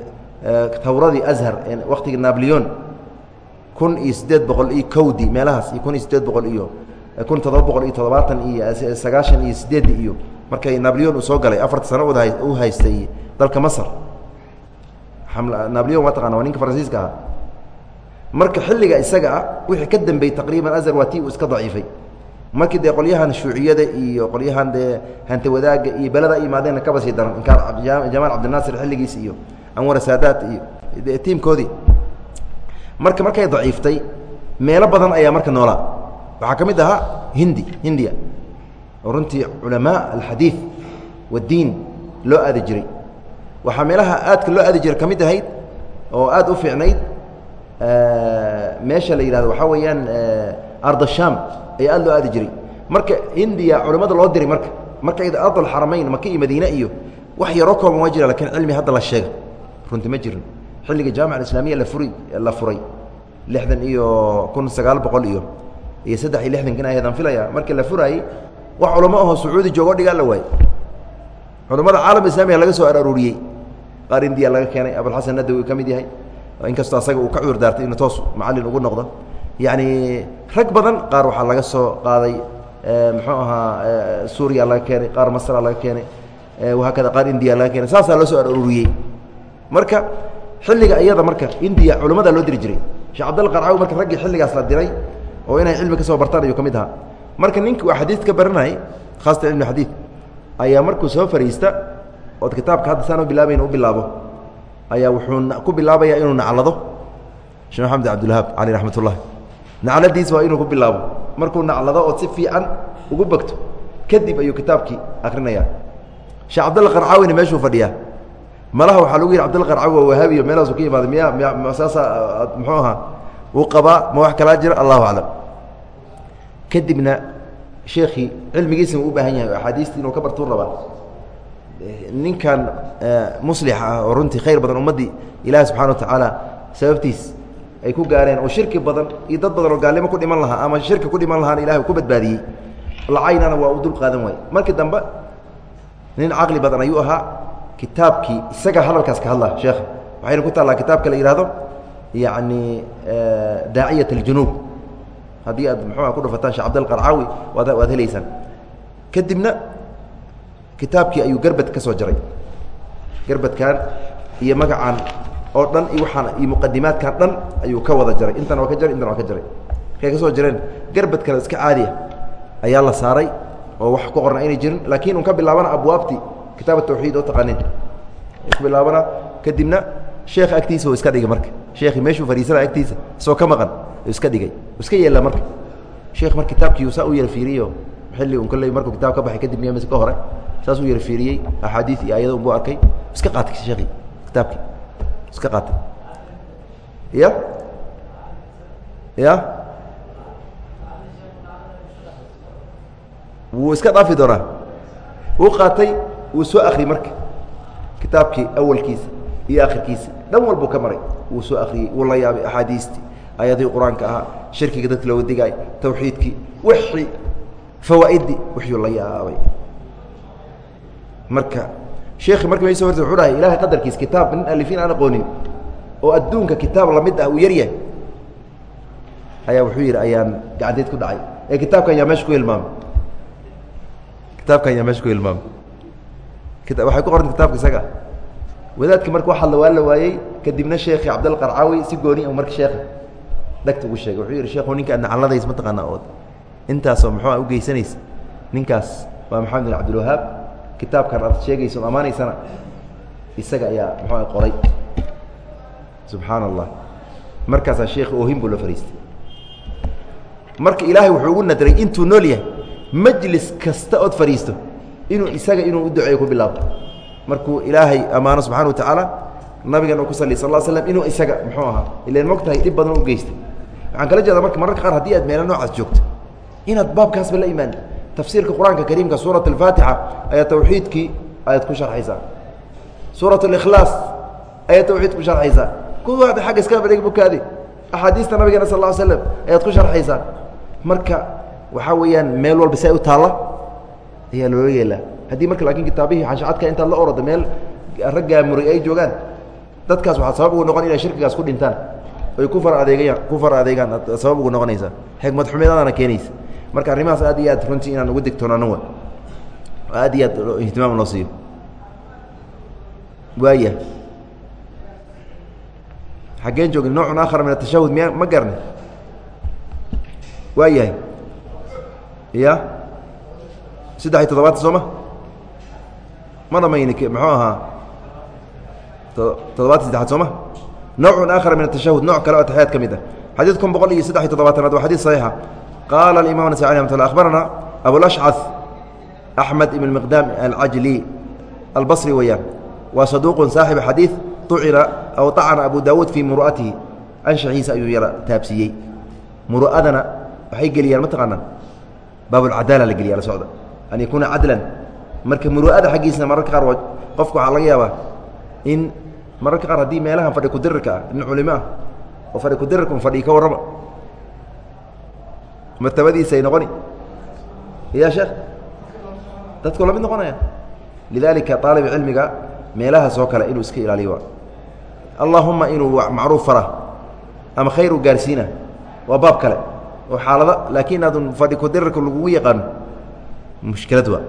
tawradii azhar waktigii nablion kun iyo siddeed boqol iyo kowdi meelahaas iyo kun iyo siddeed boqol iyo kun toddoba boqol iyo toddobaatan iyo sagaashan iyo sideeddi iyo markay nablion uu soo galay afarta sano u haystay dalka masr nablion waa taqana waa ninka faransiiska ahaa. Marka xilliga isaga ah wixii ka dambeeyey taqriiban azhar waa tii uu iska daciifay. Markii dee qolyahan shuuciyada iyo qolyahan dee hanti wadaagga iyo beleda imaadeenna kaba sii daran jamaal cabdinaasir xilligiisi iyo anwar saadaat iyo tiimkoodii. Marka markay daciiftay meelo badan ayaa marka noolaa waxaa ka mid ahaa hindi hindiya. Runtii culamaa alxadiid waddiin loo aadi jiray. Waxaa meelaha aadka loo aadi jiray ka mid ahayd oo aad u fiicnayd meesha la yidhahdo waxaa weeyaan ardasham ayaa aad loo aadi jiray. Marka hindiya culimmada loo diray marka marka ardalxaramayn maka iyo madiine iyo wax yaroo kooban waa jira lakiin cilmi hadda la sheega runti ma jirin. Xilliga jaamica alislamiya la furi la furay. Lixdan iyo kun sagaal boqol iyo iyo saddex iyo lixdankan ayadaan filaya. Markii la furaayey wax culamo ahoo sacuudi joogo dhigaa la waayey culammada caalam islamiya laga soo araruuriyey qaar indiya laga keenay. Abulxasan nadawi ka mid yahay. Inkastoo asaga uu ka cudur daartay inuu toos macallin ugu noqdo. Yacni rag badan qaar waxaa laga soo qaaday muxuu ahaa suuriya laga keenay qaar masra laga keenay wahaakada qaar indiya laga keenay. Saasaa loo soo araruuriyey marka xilliga iyada marka indiya culammadaa loo diri jiray. Sheekh cabdalla qarcawi marka raggii xilligaas la diray oo inay cilmi ka soo bartaan ayuu ka mid ahaa. Marka ninki uu xadiid ka baranayay khaasatan cilmi xadiid ayaa markuu soo fariista ood kitaabka hadda saan u bilaabayn u bilaabo ayaa wuxuu ku bilaabayaa inuu naclado. Sheekh maxamed cabdilwahaab caleyh raxmat nacladiis waa inuu ku bilaabo. Markuu naclado ood si fiican ugu bagto kadib ayuu kitaabkii akrinayaa sheekh cabdalla qarcaawina meeshuu fadhiyaa malaha waxaa lagu yidhi cabdalla qarcaawi waa wahaabiyo meelahaasu ka imaaday miya miya saasa muxuu ahaa uu qabaa ma wax kalaa jira allahu aclam. Kadibna sheekii cilmigiisa uu u baahan yahay axaadiistii inuu ka bartuu rabaa ninkan muslixa ah oo runtii khayr badan ummaddii ilaahi subxana wa tacaala sababtiis ay ku gaareen oo shirki badan iyo dad badan oo gaalnimo ku dhiman lahaa ama shirki ku dhiman lahaana ilahi ku badbaadiyey lacaynana waa uu dul qaadan waayey. Markii dambe nin caqli badan ayuu ahaa kitaabkii isaga hadalkaas ka hadla sheekha waxayna ku taallaa kitaabka la yihahdo yacni daaciyat aljunuub. Haddii aad muxuuha ku dhufataan shee cabdal waad waad helaysaan. Kadibna kitaabkii ayuu gerbad ka soo jaray. Gerbadkan iyo magacan oo dhan iyo waaan iyo muqadimaadkan dhan ayuu ka wada jaray. Intan waa ka jaray intan waa ka jaray. Markay ka soo jareen gerbad kale iska caadiya ayaa la saaray oo wax ku qorna aynay jirin laakiin un ka bilaabana abwaabtii kitaab tawxiid oo taqaanin ku bilaabana kadibna sheekha agtiisa iska dhigay marka. Sheekhi meeshuu fadhiisana agtiisa isoo ka maqan iska dhigay. Iska yeela marka. Sheekh mar kitaabkii saa u yara fiiriyeyo xilli un kolley markuu kitaab ka baxay kadib miya mise ka hore saas u yara fiiriyey. Axaadiis iyo aayado unbuu arkay. Iska qaatay sheekhi kitaabkii. Iska qaatay. Ya ya wuu iska dhaafi doonaa. Wuu qaatay wuu soo akriyey marka kitaabkii awalkiisa iyo akhirkiisa dhan walbuu ka maray. Wuu soo akriyey wuu la yaabay axaadiistii aayadihii qur'aanka ahaa shirkiga dadka looga digaay tawxiidkii wixii fawaa'iddii wixuu la yaabay. Marka sheekhi marka meso horta wuxuu dhahay ilahay qadarkiisa kitaab nin alifiin aan aqoonin oo adduunka kitaab la mid ah uu yaryahay. Ayaa wuxuu yidhi ayaan gacanteed ku dhacay. Ee kitaabkan yaa meesha ku hilmaamay. Kitaabkan yaa meesha ku hilmaamay waxay ku qoranta kitabka isaga. Wadaadki marka waxaa la waa la waayey kadibna sheekhi cabdalla qarcaawi si gooni marka sheekha dhagta ugu sheegay. Wuxuu yidhi sheekhu ninkaa nacaladays mataqaanaa ood intaasoo muxuua ugeysanaysa ninkaas waa maxamed bin cabdilwahaab kitaabkan aad sheegaysa o ammaanaysana isaga ayaa muxua qoray. Subxaan allah markaasaa sheekhi oohin buu la fariistay. Marka ilaahay wuxuu ugu nadray intuu nool yahay majlis kasta ood fadhiisto inuu isaga inuu u duceeyo ku bilaabo. Markuu ilaahay ammaano subxana wa tacaala nabigan uu ku saliy sal slam inuu isaga muxuu ahaa ilan mog tahay dhib badan u geystay. Waxaan kala jeedaa marka mararka qaar haddii aad meelo noocaas joogto inaad baabkaasba la imaan tafsiirka qur'aanka kariimka suurat alfaatixa ayaa tawxiidkii ayaad ku sharxaysaa. Suurat alikhlaas ayaad tawxiid ku sharxaysaa. Kuwaad agga iska badhig bukaadi axaadiista nabigeena sal ll slam ayaad ku sharxaysaa. Marka waxaa weeyaan meel walba si u taalla ayaa loola yeelaa. Haddii marka laakiin kitaabihii xanshacadka intaad la orada meel raggaa ay joogaan dadkaas waxaa sabab ugu noqon inay shirkigaas ku dhintaan. Oy ku adeegayaan ku adeegaan sabab ugu noqonaysaa xikmad xumeedadana keenaysa. Marka arrimahaas aad iyo aad runtii inaan ugu digtoonaano aad iyo aad ihtimaam loo siiyo. Waaya. Xaggeen joogni noocun aakhar min atashahud miya ma garna waa yahay ya saddex iyo toddobaatan sooma ma? Dhamayni muxuu ahaa toddobaatan saddexaad sooma nowcun aakhar min atashahud nooc kale oo ataxiyaad ka mid ah. Xadiid kun boqol iyo saddex iyo toddobaatanaad waa xadiid saxiixa. Qaala alimam nasai alih amat lla akhbarana abulashcad axmed ibn miqdaam alcajli albasri weeyaan. Waa saduuqun saaxibu xadiid ucina aw acana abu daawuud fii muru'atihi anshaxiisa ayuu yara taabsiiyey. Muru'adana waxay geliyaan ma taqaanaa baabulcadaala la geliya la socda an yakuuna cadlan marka muru'ada xaggiisna mararka qaar qofka waxaa laga yaabaa in mararka qaar haddii meelahan fadhi kudirirka ah nin culimo ah oo fadhi kudirirka un fadhii ka warrama martabadiisa ay noqoni ya sheekh dadku la mid noqonaya lidaalika aalib cilmiga meelahaas oo kale inuu iska ilaaliyo allahuma inuu macruuf fara ama khayr u gaarsiina waa baab kale oo xaalada laakiin aadun fadhi kudirirka lagugu yaqaano mushkilad waa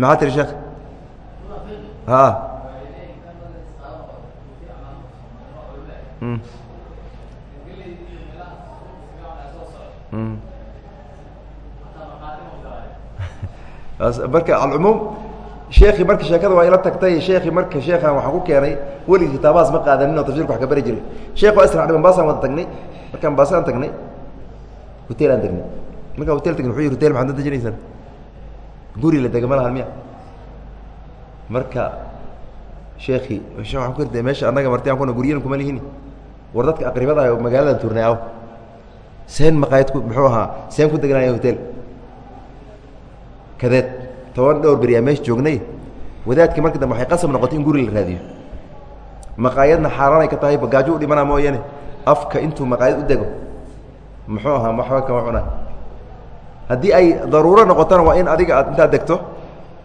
maxaa tiri sheekh a marka alcumuum sheekii marka sheekada waa ila tagtay sheekii marka sheekan waxaan ku keenay weligii kitaabahaas ma qaadanin oo tafsirka wax ka bari jiray. Sheekh waa israacnay bambaasaan wada tagnay markaan baasaan tagnay hotel aan tagnay. Markaan hotel tagnay wuxuu yiri hotel maxaad dejinaysaan guri la dega ma lahan miya? Marka sheekii shee waxaan ku irtay meesha annaga marti aan kuna guryadan kuma lihini. War dadka aqribada oo magaaladan tuurnay aw seen maqaayad ku muxuu ahaa seen ku deganaya hotel. Kadeed toban dhowr beri aa meesha joognay. Wadaadkii marka dambe waxay qasab noqotay in guri la raadiyo. Maqaayadna xaaraanay ka tahay bagaajo u dhimanaa mooyaane. Afka intuu maqaayad u dego muxuu ahaa waxba kama cunaa. Haddii ay daruuro noqotona waa in adiga aad intaad degto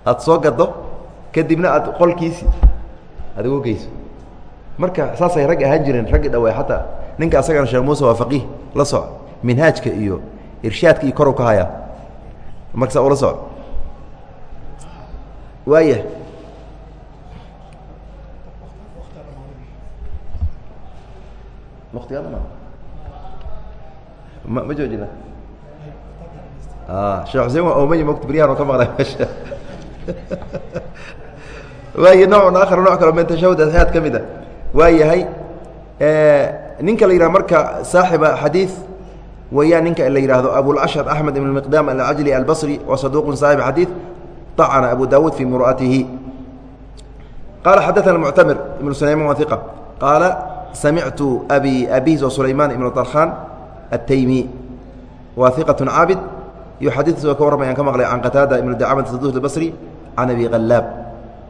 aad soo gaddo kadibna aad qolkiisi aad ugu geyso. Marka saasay rag ahaan jireen raggii dhawaa xataa ninka asagana sheekh muuse waa faqiih la soco minhaajka iyo irshaadka iyo koru ka hayaa. Markasa ula soco waaya watigaadama ma ma joojina sheekh xuseen waa omay mot beryahan oo ka maqlay meesha. Waay nocun akhar nooc kalo min tashahud atixyaad ka mid a. Waa yahay ninka la yidhaha marka saaxiba xadiid weyaan ninka la yidhaahdo abulashar axmed ibn miqdaam alcajli albصri wa saduuqun saaxib xadiid طacna abu dawuud fii muru'atihi qaala xadaثana muctamir ibnu sulayman wa iqa qaala samictu abi abiis oo sulaymaan ibnu darkhan الtaymi wa iqaة caabid yuxadiثu ka warramayaan ka maqlay can qataada ibnu dacamata saduuq albصri can abi qalaab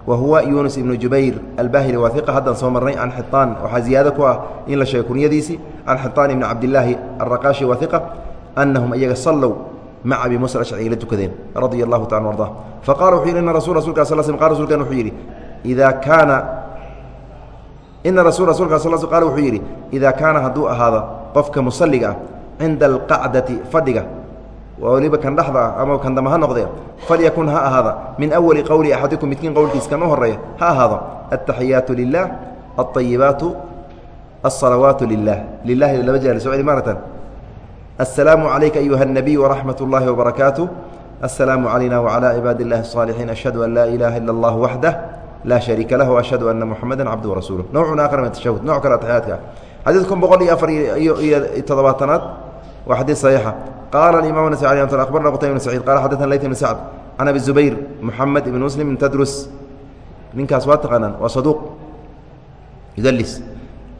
wa huwa yunus ibnu jubayr albahili waa iqa haddaan soo marnay can xiطaan waxaa ziyaado ku ah in la sheego kunyadiisii can xiطaan ibni cabdilaahi araqaashi waa iqa anahum iyaga sallow maca abi musa ashcri ay la tukadeen radia allahu taala arda faqala wuxuu yidhi ina rasul rasulka sal sl qal rasulkan wuxuu yidhi idaa kaana ina rasul rasulka sal qal wuxuu yidhi idaa kaana hadduu ahaado qofka musalliga ah cinda alqacdati fadhiga waa weliba kan dhexda ah ama kan damba ha noqdee falyakun ha ahaada. Min awali qowli axadikum midkiin qowlkiis kan u horreeya ha ahaado. Altaxiyaatu lilah alطayibaatu alsalawaatu lilah lilahi laba jeer soo celi maratan السلام عليka أيuهa النبي ورحمaة اللahi وبaرaكاaته السلام علينا وعلى عباad اللh الصالحين أشهد أن لا إلaha إلا الله وحده لا شhريكa لh وأشهد أنa محمدا عبده ورسuله نوع آخر من التشhهد نوع kale تحyaaتka xadيiث kun boqol iyo afar iyo todobaatanaad waa xadيiث صحيixa qال الإمام النسائي عليه رحمة أخبرنا qتيبة بن سعيد قال xدثنا ليث بن سعد عن أبي الزبير محمد بن مسلم بن تdرس ninkaas waa تqaanaan waa صدوq يdلس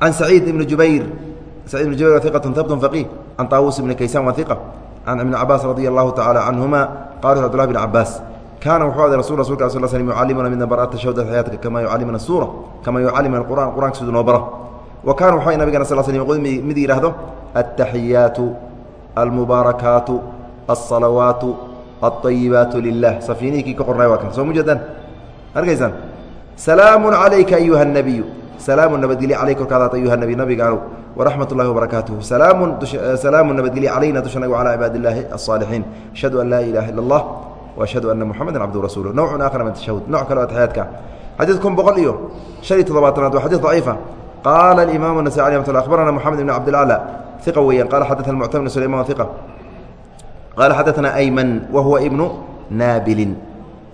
عن سعيد بن جuبير سعيد بن جuبير ثقة ثبت فقيه عن طاوuس بن كيسان waa ثقة عن بن عباس رضي الله تعالى عنهما qال عبد الله بن عباس كاna وxuu aday رsul رsulka صل سلم يعلمuna midna barأ تشhهد حيaaتka كama يعلمna السورة كama يعلمna القرآن qرآنka siduu noo baro وكان وxu nabigana صل سلم يقول mid yidhaahdo التحيaaت المبaaركaaت الصلaوaaت الطيبaaت لله سفينihii kii ka qornay waa kan soo mujeedaan arkaysaan سلاaم عليka أيuهa النبي سلاaم nabadgelye عalayk korkaadaat أyuha النبي nabigaanow ورحمة اللhi وبaرaكاaته سلاaم nabadgelye عalayna duشhanaga وعلى عباad اللahi الصالحين أشهد أن لا إلaha إلا الله وأشهد أنa محمدا عبده رسuله نوع آخر من التشhهد نوع kale تحyaaتka xadيiث kun boqol iyo شhan iyo todobaatanaad waa xadيث ضعيiفa qال الإمام النسائي عليه رحمة الله أخبرنا محمد بن عبد الأعلى ثقة weeyaan qال xدثنا المعتمر بن سليمان ثقة قال xدثنا أيمن وهو ابن ناaبل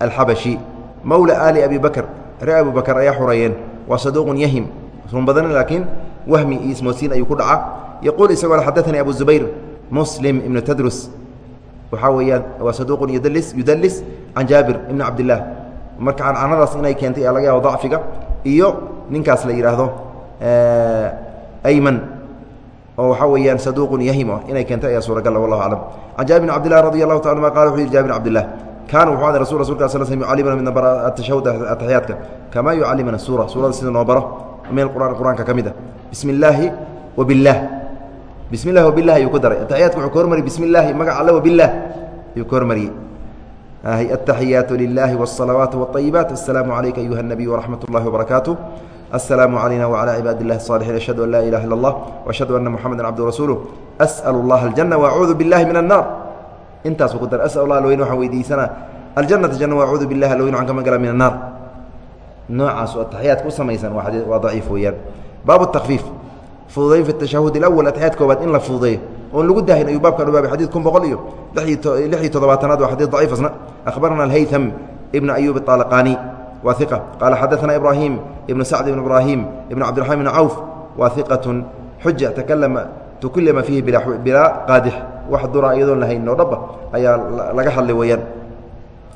الحبشي مولى آل أبي بكر ree أبي بكر ayaa xureeyeen waa صدوq yhم run badan laakiin wahmi iyo ismoodsiin ayuu ku dhaca. Yaquul isagoo xadaثanii abu zubayr muslim ibnu tadrus. Waxaa weeyaan waa saduuqun yudlis yudlis can jaabir ibni cabdillaah marka cancanadaas inay keentay ee laga yaabo dacfiga iyo ninkaas la yidhaahdo ayman. Oo waxaa weeyaan saduuqun yahim inay keentay ayaa suuragal wallahu aclam can jaabir bn cabdilah radi allahu ta anuma qala wuxuu yihi jabir cabdilah kaana wuxuu aday rasul rasulka sal slm yucalimuna midna bara atashahud ataxiyaadka kamaa yucalimuna suura. Suurada sida noo baro min qur'aan qur'aanka ka mid a bismi illaahi wabillaah bismi illahi wabilah ayuu ku daray ataxiyaadka wuxuu ka hormariyey bismi illaahi magaca alle wabilah ayuu ka hormariyey التحyaaت لله والصلaوaaت والطيبات السلام عليka أيuهa النبي ورحمaة اللhi وبaرaكاaته السلام علينا وعلى عباad اللh الصالحين أشهد أن لا إله إلا الله وأشهد أنa محمدا عبد رسuله أسأل الله الجنة وأعuuذu باللahi من النار intaasu ku dar أسأل الله alwyn waxaan weydiisanaa الجنةa جنة وأعuudu biالlah alwyn waxaan ka magala min الناar noocaas oo ataxiyaadka u samaysan waa daciif weeyaan baabu takfiif fududayn fi tashahud اlawl atxyaad koobaad in la fududeeyo. Oon lagu daahin ayuu baabkan ubaabay xadid kun boqol iyo lix iyo toddobaatanaad waa xadii daciif asna. Akhbarana alhaytam ibn ayuub alaqaani waa iqa qaala xadaana ibraahim ibnu sacd ibn ibraahim ibn cabdiraxmaan ibn cawf waa iqatun xuja takalama tukulama fiihi bilaa qaadix. Wax dura iyadoon lahayn oo dhaba ah ayaa laga hadlay weyaan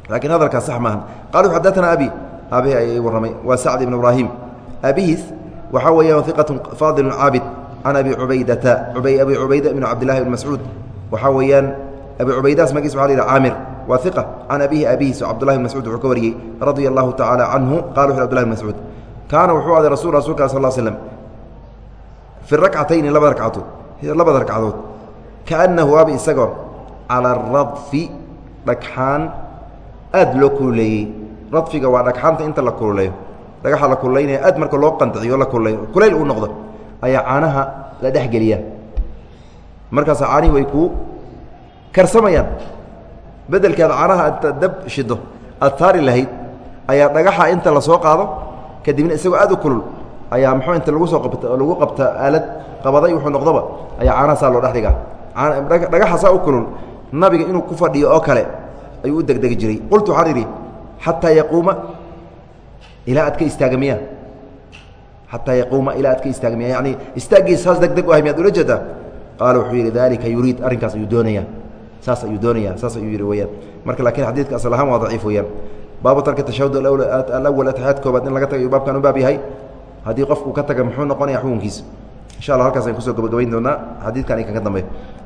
laakiin hadalkaas sax maahan. Qaalu xadaana abi aabihi ay warramay waa sacd ibn ibraahim aabihiis waxaa weeyaan iqaة faadil caabid can abi cubaydata abi cubayda ibn cabdillahi bn mascuud waxaa weeyaan abi cubaydaas magiis waa la caamir waa iqa can abihi abihiis cabdullahi bn mascuud wuxuu ka wariyey radia allahu tacaala canhu qala wuxu abdullahi bn mascuud kaana wuxuu aday rasul rasulka sal l slm fi rakcatayni labada ragcadood labada ragcadood kaannahu waaba isagoo cala aradfi dhagxaan aad loo kululeeyey. Radfiga waa dhagxaanta inta la kululeeyo dhagaxa la kululaynaya aad marka loo qanticiyo la kululayo kulayl uu noqdo ayaa caanaha la dhexgeliya markaas caanihi way kuu karsamayaan. Bedelkeeda caanaha inta dab shido aad taari lahayd ayaa dhagaxa inta la qaado kadibna isagoo aad u kulul ayaa muxuu inta lagu soo qabta lagu qabta aalad qabaday wuxuu noqdoba ayaa caanaha saa loo dhex dhigaa. Dhagaxa saa u kulul nabiga inuu ku fadhiyo oo kale ayuu u degdegi jiray. Qultu waxaan idhi xataa yaquuma ilaa aad ka istaaga miya xataa yaquuma ilaa aad ka istaaga miya yani istaaggiisa saas deg deg u ahay miyaad ula jeedaa qaala wuxuu yidhi dalika yuriid arrinkaas ayuu doonayaa saas ayuu doonaya saas ayuu yidhi weyaan marka laakiin xadiidka asal ahaan waa daciif weyaan baabu tarki tashahud alawal atixyaad koobaad in laga taga ayuu baabkan u baab yahay haddii qofku ka taga muxuu noqonaya xukunkiisa insha allah halkaas ayn ku soo gabagabayn doonaa xadiidkan inkan ka dambeey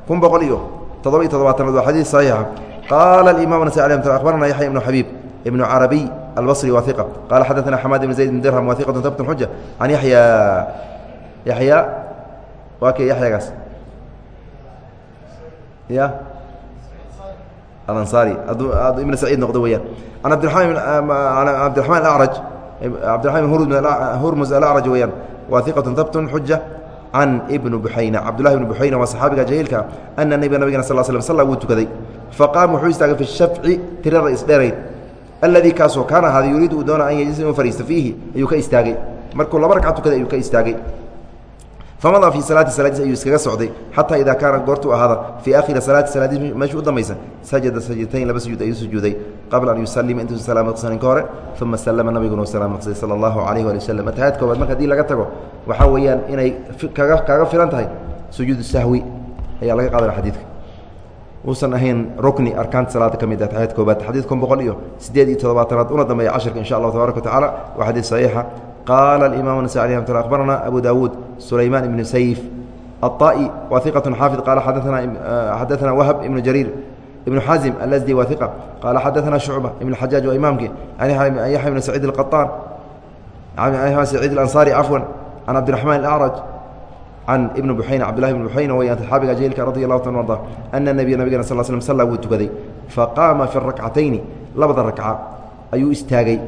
kun boqol iyo toddoba iyo toddobaatanaad waa xadiid saxiixa qaala alimam nasai alih mt akhbarana yaxya ibnu xabiib ibnu carabiy albصri wa iqa qaala xadaثana xamaad ibn zayd ibn dirham wa iqatu habt xuja can yaxya yaxya waa kee yaxyagaas ya alansaari aduu ibn saciid noqdo weyaan an abdiamaan cabdiraxmaan araj cabdiraman hurmus alacraj weyaan wa iqatu habtun xuja can ibn buxayna cabdullahi ibn buxayna waa saxaabiga jahiilka ana nebiga nabigana sal slm salla wuu tukaday faqaama wuxuu istaagay fi shafci tirada isdheerayd alladii kaasoo kaana ahaaday yuriidu uu doona an yajlisa inuu fariisto fiihi ayuu ka istaagay. Markuu laba ragca tukaday ayuu ka istaagay. Famadaa fii salaati salaadiis ayuu iskaga socday xataa idaa kaana goortuu ahaada fii akhiri salaati salaadiis meeshuu u dambaysa sajada sajidatayn laba sujuud ayuu sujuuday qabla an yusalima intuusan salaam naqsanin ka hore uma sallama nabiguna salaam naqsaday sala allahu calayh waali wasalam ataxaad koobaad marka haddii laga tago waxaa weeyaan inay kaga filan tahay sujuudu sahwi ayaa laga qaadana xadiidka uusan ahayn rukni arkaanta salaada ka mid ah taxiyad koobaad xadiid kun boqol iyo siddeed iyo toddobaatanaad una dambeeya cashirka insha allahu tabaraka wa tacala waa xadiid saxiixa qaala alimam nasai alih mat akhbarana abu daawuud sulayman ibnu sayf aلطa'i wa iqat xaafid qaala xadaثana wahb ibnu jariir ibnu xazim alasdi wa iqa qaala xadaثana shucba ibn xajaaj waa imaamkii yaxya ibn saciid اqaطaan saciid اlansaari cafwan can cabdiraxmaan اlacraj can ibn buxayna cabdullahi ibn buxayna weyaan saxaabiga jahilka radi allahu ta arda ana nebiya nabigana sal slm salla wuu tukaday faqaama fi rakcatayni labada rakca ayuu istaagay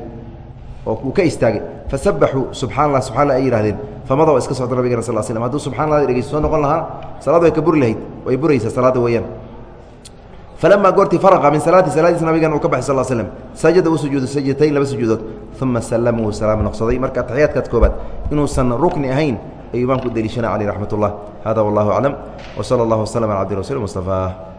oo uu ka istaagay fasabaxuu subxana allah subxana allah ay yihahdeen famada waa iska socda nabigana sal slm hadduu subxana allah dhegeysto soo noqon lahaa salaaddu way ka buri lahayd way buraysaa salaadda weeyaan falamaa goortii faraqa min salaati salaadiis nabigan uu ka baxay sal slm sajada uu sujuuday sajidatayn laba sujuudood uma sallama wuu salaam noqsaday marka ataxiyaadkaad koobaad inuusan rukni ahayn ayuu imaamku deliishana caleyh raxmat ullah hada wallahu aclam w sala allah waslm ala cabdi rasul mustafa